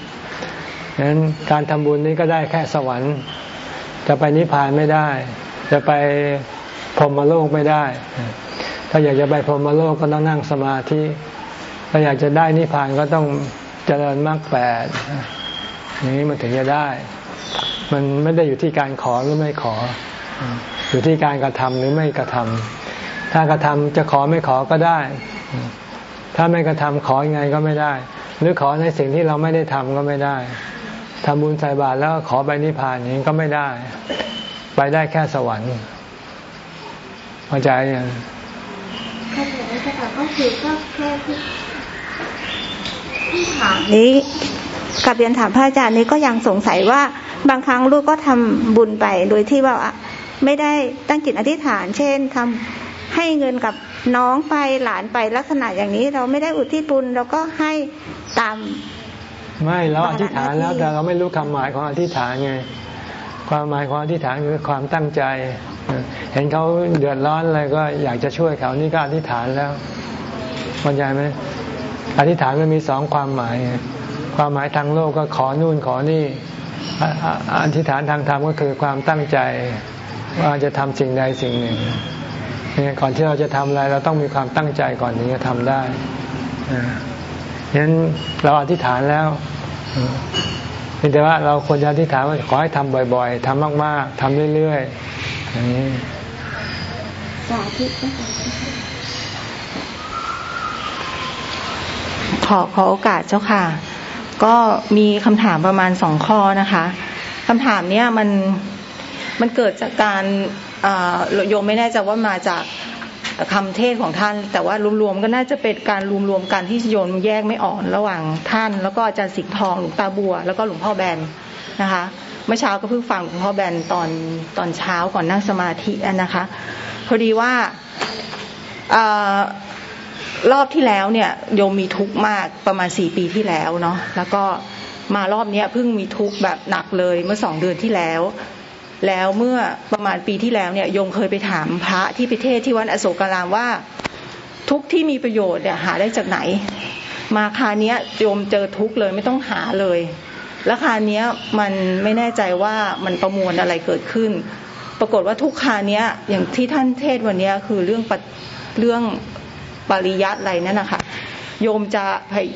A: ดังนั้นการทำบุญนี้ก็ได้แค่สวรรค์ จะไปนิพพานไม่ได้ จะไปพรหมโลกไม่ได้ ถ้าอยากจะไปพรหมโลกก็ต้องนั่งสมาธิถ้าอยากจะได้นิพพานก็ต้องเจริญมรรคแปดนี้มันถึงจะได้ มันไม่ได้อยู่ที่การขอหรือไม่ขอ อยู่ที่การกระทำหรือไม่กระทำถ้ากระทำจะขอไม่ขอก็ได้ ถ้าไม่กระทำขอยังไงก็ไม่ได้ หรือขอในสิ่งที่เราไม่ได้ทำก็ไม่ได้ทำบุญใส่บาตรแล้วขอไปนิพพานอย่างนี้ก็ไม่ได้ ไปได้แค่สวรรค์เข้าใจยัง
C: เข้าใจแล้วค่ะก็คือก็แค่ที่ถามนี้กับเรียนถามพระอาจารย์นี้ก็ยังสงสัยว่า บางครั้งลูกก็ทำบุญไปโดยที่ว่าไม่ได้ตั้งจิตอธิษฐาน เช่นทำให้เงินกับน้องไปหลานไปลักษณะอย่างนี้ เราไม่ได้อุทิศบุญเราก็ให้ตาม
A: ไม่เราอธิษฐานแล้วแต่เราไม่รู้คำหมายของอธิษฐานไงความหมายของอธิษฐานคือความตั้งใจ เห็นเขาเดือดร้อนอะไรก็อยากจะช่วยเขานี่ก็อธิษฐานแล้วเข้าใจไหมอธิษฐานมันมีสองความหมาย ความหมายทางโลกก็ขอนู่นขอนี่ อธิษฐานทางธรรมก็คือความตั้งใจว่าจะทำสิ่งใดสิ่งหนึ่งเนี่ยก่อนที่เราจะทำอะไรเราต้องมีความตั้งใจก่อนถึงจะทำได้ฉะนั้นเราอธิษฐานแล้วเพียงแต่ว่าเราควรจะอธิษฐานว่าขอให้ทำบ่อยๆทำมาก ๆทำเรื่อยๆอย่างนี้
C: สาธุ
B: ขอขอโอกาสเจ้าค่ะ ก็มีคำถามประมาณสองข้อนะคะคำถามเนี้ยมันมันเกิดจากการโยมไม่แน่ใจว่ามาจากคำเทศของท่าน แต่ว่ารวมๆก็น่าจะเป็นการรวมๆกันที่โยมแยกไม่ออกระหว่างท่าน แล้วก็อาจารย์สิงห์ทองหลวงตาบัว แล้วก็หลวงพ่อแบนนะคะเมื่อเช้าก็เพิ่งฟังหลวงพ่อแบนตอนตอนเช้าก่อนนั่งสมาธินะคะพอดีว่า รอบที่แล้วเนี่ยโยมมีทุกข์มากประมาณสี่ปีที่แล้วเนาะแล้วก็มารอบนี้เพิ่งมีทุกข์แบบหนักเลยเมื่อสองเดือนที่แล้ว แล้วเมื่อประมาณปีที่แล้วเนี่ยโยมเคยไปถามพระที่ประเทศที่วัดอโศการามว่า ทุกที่มีประโยชน์เนี่ยหาได้จากไหน มาคาเนี้ยโยมเจอทุกข์เลยไม่ต้องหาเลย แล้วคาเนี้ยมันไม่แน่ใจว่ามันประมวลอะไรเกิดขึ้น ปรากฏว่าทุกคาเนี้ยอย่างที่ท่านเทศวันนี้คือเรื่องเรื่อง ปริยัติอะไรนั่นนะคะโยมจะ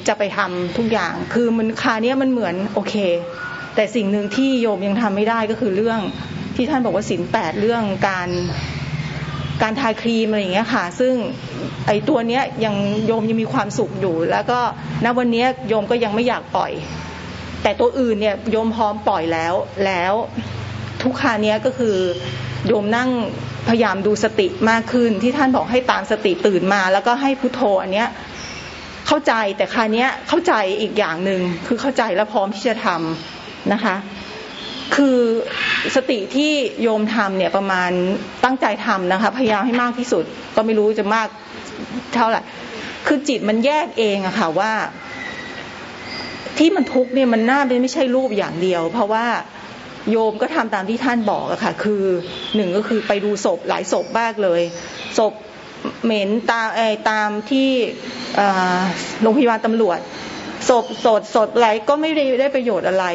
B: จะไปทำทุกอย่าง คือมันคาเนี้ยมันเหมือนโอเค แต่สิ่งหนึ่งที่โยมยังทำไม่ได้ก็คือเรื่องที่ท่านบอกว่าสินแปดเรื่องการการทาครีมอะไรอย่างเงี้ยค่ะ ซึ่งไอตัวเนี้ยยังโยมยังมีความสุขอยู่ แล้วก็ณวันนี้โยมก็ยังไม่อยากปล่อย แต่ตัวอื่นเนี่ยโยมพร้อมปล่อยแล้วแล้วทุกคาเนี้ยก็คือโยมนั่ง พยายามดูสติมากขึ้น ที่ท่านบอกให้ตามสติตื่นมา แล้วก็ให้พุโทโธอันเนี้ยเข้าใจแต่คราเนี้ยเข้าใจอีกอย่างหนึ่งคือเข้าใจและพร้อมที่จะทำนะคะ คือสติที่โยมทำเนี่ยประมาณตั้งใจทำนะคะ พยายามให้มากที่สุด ก็ไม่รู้จะมากเท่าไหร่คือจิตมันแยกเองอะค่ะว่า ที่มันทุกเนี่ยมันน่าเป็นไม่ใช่รูปอย่างเดียว เพราะว่า โยมก็ทำตามที่ท่านบอกอะค่ะ คือหนึ่งก็คือไปดูศพหลายศพมากเลยศพเหม็นตามตามที่โรงพยาบาลตำรวจศพสดสดอะไรก็ไม่ได้ได้ประโยชน์อะไร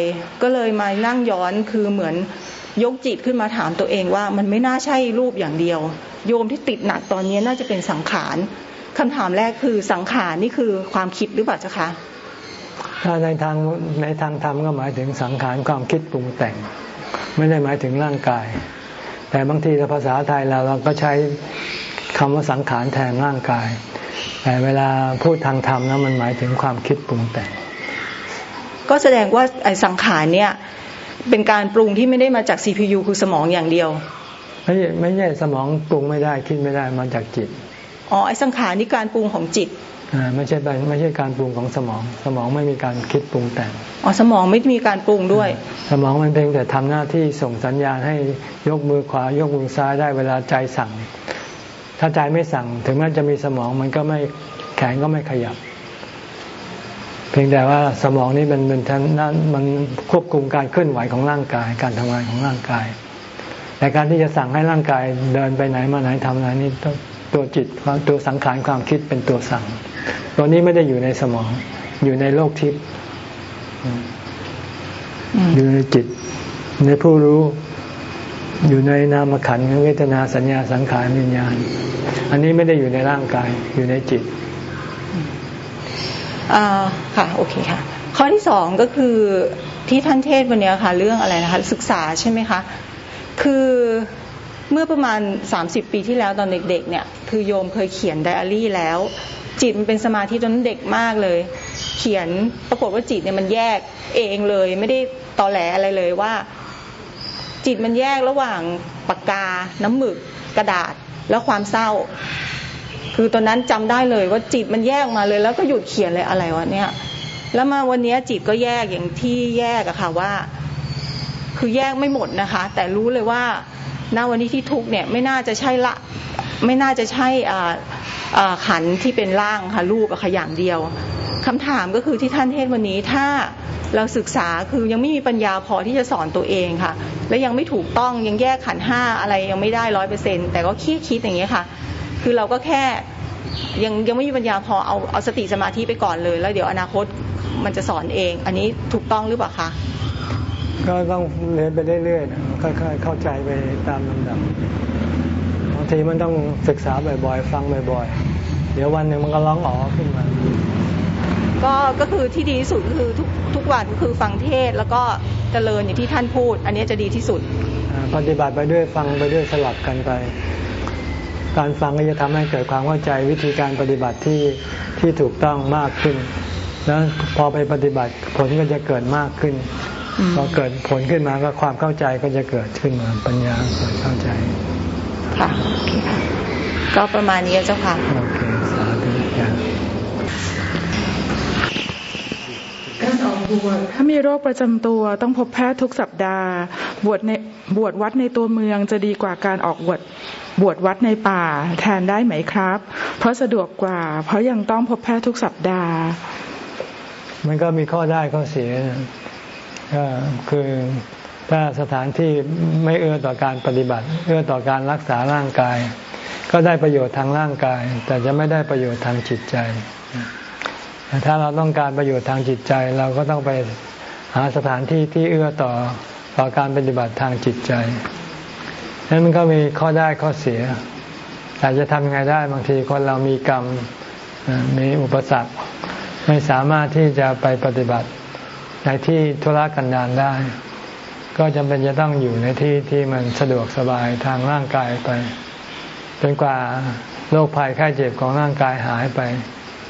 B: ก็เลยมานั่งย้อนคือเหมือนยกจิตขึ้นมาถามตัวเองว่า มันไม่น่าใช่รูปอย่างเดียว โยมที่ติดหนักตอนนี้น่าจะเป็นสังขารคำถามแรกคือสังขารนี่คือความคิดหรือเปล่าจ๊ะคะ
A: ถ้าในทางในทางธรรมก็หมายถึงสังขารความคิดปรุงแต่ง ไม่ได้หมายถึงร่างกาย แต่บางทีในภาษาไทยเราเราก็ใช้คำว่าสังขารแทนร่างกาย แต่เวลาพูดทางธรรมนะมันหมายถึงความคิดปรุงแต่ง
B: ก็แสดงว่าไอ้สังขารเนี่ยเป็นการปรุงที่ไม่ได้มาจาก CPU คือสมองอย่างเดียว
A: ไม่ไม่ใช่สมองปรุงไม่ได้คิดไม่ได้มาจากจิต
B: อ๋อไอ้สังขารนี่การปรุงของจิต
A: ไม่ใช่ไม่ใช่การปรุงของสมอง สมองไม่มีการคิดปรุงแต่ง
B: อ๋อสมองไม่มีการปรุงด้วย
A: สมองมันเพียงแต่ทำหน้าที่ส่งสัญญาณให้ยกมือขวายกมือซ้ายได้เวลาใจสั่ง ถ้าใจไม่สั่ง ถึงแม้จะมีสมองมันก็ไม่แขนก็ไม่ขยับ เพียงแต่ว่าสมองนี่มันเป็นนั้นมันควบคุมการเคลื่อนไหวของร่างกาย การทำงานของร่างกาย แต่การที่จะสั่งให้ร่างกายเดินไปไหนมาไหนทำอะไรนี่ตัวจิตตัวสังขารความคิดเป็นตัวสั่ง ตัวนี้ไม่ได้อยู่ในสมอง อยู่ในโลกทิพย์อยู่ในจิต ในผู้รู้อยู่ในนามขันธ์เวทนาสัญญาสังขารวิญญาณ อันนี้ไม่ได้อยู่ในร่างกายอยู่ในจิต
B: อ่าค่ะ โอเคค่ะ ข้อที่สองก็คือที่ท่านเทศวันนี้ค่ะ เรื่องอะไรนะคะ ศึกษาใช่ไหมคะ คือเมื่อประมาณ 30 ปีที่แล้วตอนเด็กๆเนี่ย คือโยมเคยเขียนไดอารี่แล้ว จิตมันเป็นสมาธิตอนเด็กมากเลย เขียนปรากฏว่าจิตเนี่ยมันแยกเองเลย ไม่ได้ตอแหลอะไรเลยว่า จิตมันแยกระหว่างปากกา น้ำหมึกกระดาษแล้วความเศร้า คือตอนนั้นจำได้เลยว่าจิตมันแยกมาเลย แล้วก็หยุดเขียนเลยอะไรวะเนี่ยแล้วมาวันนี้จิตก็แยกอย่างที่แยกอะค่ะว่า คือแยกไม่หมดนะคะ แต่รู้เลยว่าณวันนี้ที่ทุกเนี่ยไม่น่าจะใช่ละ ไม่น่าจะใช่ขันที่เป็นร่างค่ะรูปอะค่ะอย่างเดียวคำถามก็คือที่ท่านเทศวันนี้ถ้าเราศึกษาคือยังไม่มีปัญญาพอที่จะสอนตัวเองค่ะ และยังไม่ถูกต้องยังแยกขันห้าอะไรยังไม่ได้ร้อยเปอร์เซ็นแต่ก็คิดคิดอย่างเงี้ยค่ะ คือเราก็แค่ยังยังไม่มีปัญญาพอเอาเอาสติสมาธิไปก่อนเลย แล้วเดี๋ยวอนาคตมันจะสอนเอง อันนี้ถูกต้องหรือเปล่าคะ
A: ก็ต้องเรียนไปเรื่อยๆค่อยๆเข้าใจไปตามลำดับ ทีมันต้องศึกษาบ่อยๆ ฟังบ่อยๆ เดี๋ยววันหนึ่งมันก็ร้องอ๋อขึ้นมา
B: ก็ก็คือที่ดีที่สุดคือทุกทุกวันคือฟังเทศแล้วก็เจริญอย่างที่ท่านพูด อันนี้จะดีที่สุด
A: ปฏิบัติไปด้วยฟังไปด้วยสลับกันไป การฟังก็จะทำให้เกิดความเข้าใจวิธีการปฏิบัติที่ที่ถูกต้องมากขึ้น แล้วพอไปปฏิบัติผลก็จะเกิดมากขึ้นพอเกิดผลขึ้นมาก็ความเข้าใจก็จะเกิดขึ้นมาปัญญาเกิดเข้าใจ
B: ค่ะก็ประมาณนี้เจ้าค่ะโอเคสาธุจ้าการออกบวชถ้ามีโรคประจำตัวต้องพบแพทย์ทุกสัปดาห์ บวชในบวชวัดในตัวเมืองจะดีกว่าการออกบวชบวชวัดในป่าแทนได้ไหมครับ เพราะสะดวกกว่า เพราะยังต้องพบแพทย์ทุกสัปดาห์
A: มันก็มีข้อได้ข้อเสียก็คือ ถ้าสถานที่ไม่เอื้อต่อการปฏิบัติ เอื้อต่อการรักษาร่างกาย ก็ได้ประโยชน์ทางร่างกาย แต่จะไม่ได้ประโยชน์ทางจิตใจแต่ถ้าเราต้องการประโยชน์ทางจิตใจ เราก็ต้องไปหาสถานที่ที่เอื้อต่อต่อการปฏิบัติทางจิตใจนั้นมันก็มีข้อได้ข้อเสียแต่จะทำยังไงได้บางทีคนเรามีกรรมมีอุปสรรค ไม่สามารถที่จะไปปฏิบัติในที่ธุรกันดารได้ ก็จำเป็นจะต้องอยู่ในที่ที่มันสะดวกสบายทางร่างกายไปจนกว่าโรคภัยไข้เจ็บของร่างกายหายไป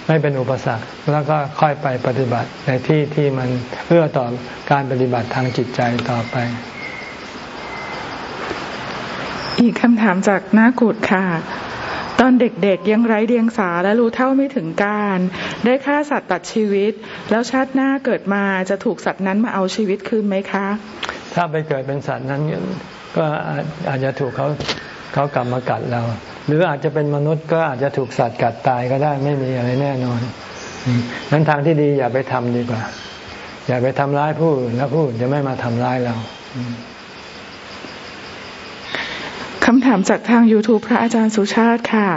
A: ไม่เป็นอุปสรรคแล้วก็ค่อยไปปฏิบัติในที่ที่มันเพื่อต่อการปฏิบัติทางจิตใจต่อไป
B: อีกคำถามจากนากุดค่ะตอนเด็กๆยังไร้เดียงสาและรู้เท่าไม่ถึงการ ได้ฆ่าสัตว์ตัดชีวิต แล้วชาติหน้าเกิดมาจะถูกสัตว์นั้นมาเอาชีวิตคืนไหมคะ
A: ถ้าไปเกิดเป็นสัตว์นั้น ก็อาจจะถูกเขาเขากลับมากัดเรา หรืออาจจะเป็นมนุษย์ก็อาจจะถูกสัตว์กัดตายก็ได้ไม่มีอะไรแน่นอนนั้นทางที่ดีอย่าไปทำดีกว่า อย่าไปทำร้ายผู้อื่นแล้วผู้อื่นจะไม่มาทำร้ายเรา
B: คำถามจากทาง YouTube พระอาจารย์สุชาติค่ะ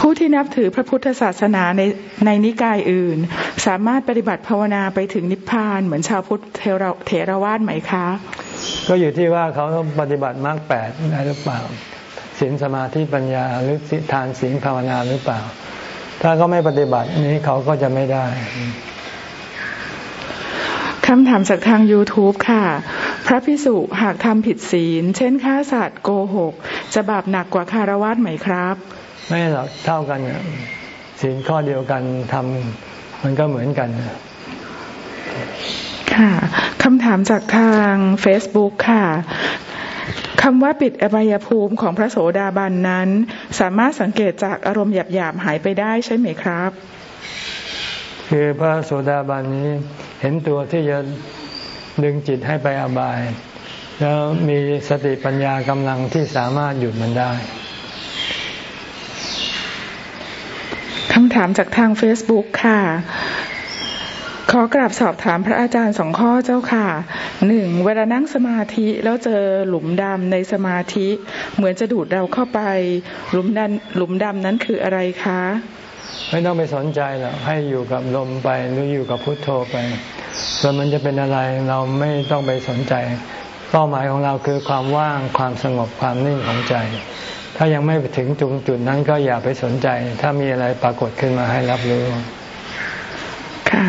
B: ผู้ที่นับถือพระพุทธศาสนาในในนิกายอื่น สามารถปฏิบัติภาวนาไปถึงนิพพาน เหมือนชาวพุทธเทระเทรวาสไหมคะ
A: ก็อยู่ที่ว่าเขาปฏิบัติมรรคแปดได้หรือเปล่าศีลสมาธิปัญญาหรือทานศีลภาวนาหรือเปล่า ถ้าเขาไม่ปฏิบัตินี้เขาก็จะไม่ได้
B: คำถามจากทาง YouTube ค่ะ พระพิสุหากทำผิดศีล เช่นฆ่าสัตว์โกหก จะบาปหนักกว่าคารวะไหมครับ
A: ไม่หรอกเท่ากันศีลข้อเดียวกันทำมันก็เหมือนกัน
B: ค่ะคำถามจากทาง Facebook ค่ะคำว่าปิดอบายภูมิของพระโสดาบันนั้น สามารถสังเกตจากอารมณ์หยาบๆหายไปได้ใช่ไหมครับ
A: คือพระโสดาบันนี้เห็นตัวที่จะดึงจิตให้ไปอบาย แล้วมีสติปัญญากำลังที่สามารถหยุดมันได้ำ
D: ถามจากทาง Facebook ค่ะ ขอกราบสอบถามพระอาจารย์สองข้อเจ้าค่ะหนึ่งเวลานั่งสมาธิแล้วเจอหลุมดำในสมาธิ เหมือนจะดูดเราเข้าไป หลุมดันหลุมดำนั้นคืออะไรคะ
A: ไม่ต้องไปสนใจหรอกให้อยู่กับลมไปหรืออยู่กับพุทโธไป ส่วนมันจะเป็นอะไรเราไม่ต้องไปสนใจ เป้าหมายของเราคือความว่างความสงบความนิ่งของใจ ถ้ายังไม่ถึงจุงจุดนั้นก็อย่าไปสนใจ ถ้ามีอะไรปรากฏขึ้นมาให้รับรู้
D: ค่ะ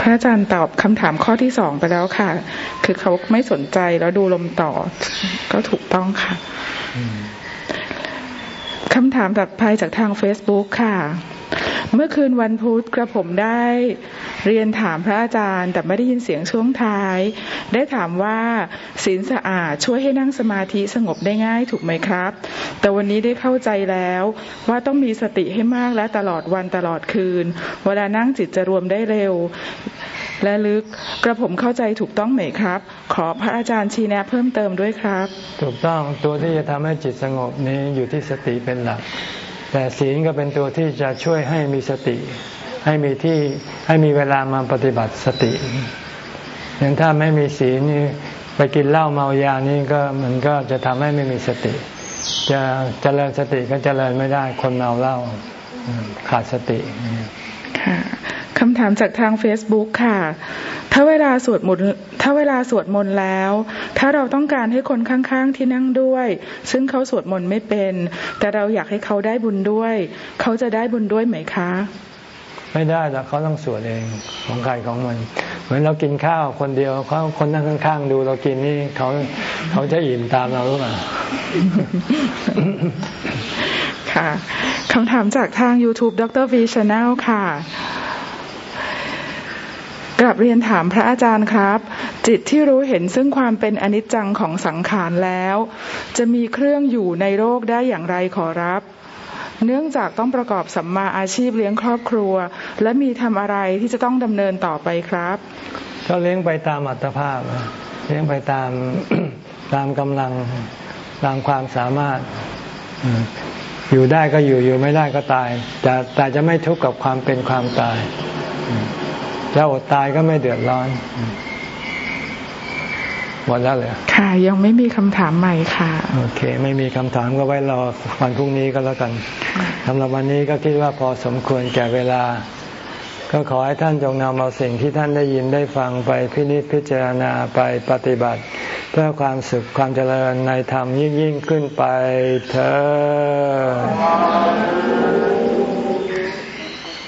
D: พระอาจารย์ตอบคำถามข้อที่สองไปแล้วค่ะ คือเขาไม่สนใจแล้วดูลมต่อ ก็ถูกต้องค่ะคำถามตัดภัยจากทางเฟซบุ๊กค่ะ เมื่อคืนวันพุธกระผมได้ เรียนถามพระอาจารย์ แต่ไม่ได้ยินเสียงช่วงท้าย ได้ถามว่าศีลสะอาดช่วยให้นั่งสมาธิสงบได้ง่ายถูกไหมครับ แต่วันนี้ได้เข้าใจแล้วว่าต้องมีสติให้มากและตลอดวันตลอดคืน เวลานั่งจิตจะรวมได้เร็ว และลึกกระผมเข้าใจถูกต้องไหมครับ ขอพระอาจารย์ชี้แนะเพิ่มเติมด้วยครับ
A: ถูกต้องตัวที่จะทำให้จิตสงบนี้อยู่ที่สติเป็นหลัก แต่ศีลก็เป็นตัวที่จะช่วยให้มีสติ ให้มีที่ให้มีเวลามาปฏิบัติสติอย่างถ้าไม่มีศีลนี่ไปกินเหล้าเมายานี่ก็มันก็จะทำให้ไม่มีสติ จะเจริญสติก็เจริญไม่ได้คนเมาเหล้าขาดสติ
D: ค่ะคำถามจากทาง Facebook ค่ะ ถ้าเวลาสวดมนต์ถ้าเวลาสวดมนต์แล้ว ถ้าเราต้องการให้คนข้างๆที่นั่งด้วย ซึ่งเขาสวดมนต์ไม่เป็น แต่เราอยากให้เขาได้บุญด้วย เขาจะได้บุญด้วยไหมคะ
A: ไม่ได้แต่เขาต้องสวดเองของใครของมัน เหมือนเรากินข้าวคนเดียวเขาคนนั่งข้างๆดูเรากินนี่เขาเขาจะอิ่มตามเราหรือเปล่า
D: ค่ะคำถามจากทาง YouTube ดร V Channel ค่ะกลับเรียนถามพระอาจารย์ครับ จิตที่รู้เห็นซึ่งความเป็นอนิจจังของสังขารแล้ว จะมีเครื่องอยู่ในโลกได้อย่างไรขอรับ เนื่องจากต้องประกอบสัมมาอาชีพเลี้ยงครอบครัว และมีทำอะไรที่จะต้องดำเนินต่อไปครับ
A: ก็เลี้ยงไปตามอัตภาพเลี้ยงไปตามตามกำลังตามความสามารถอยู่ได้ก็อยู่อยู่ไม่ได้ก็ตายแต่แต่จะไม่ทุกข์กับความเป็นความตายจะอดตายก็ไม่เดือดร้อน หมดแล้วเลย
D: ค่ะ ยังไม่มีคำถามใหม่ค่ะ
A: โอเค ไม่มีคำถามก็ไว้รอวันพรุ่งนี้ก็แล้วกันสำหรับวันนี้ก็คิดว่าพอสมควรแก่เวลา ก็ขอให้ท่านจงนำเอาสิ่งที่ท่านได้ยินได้ฟังไปพินิจพิจารณาไปปฏิบัติ เพื่อความสุขความเจริญในธรรมยิ่งยิ่งขึ้นไปเธอ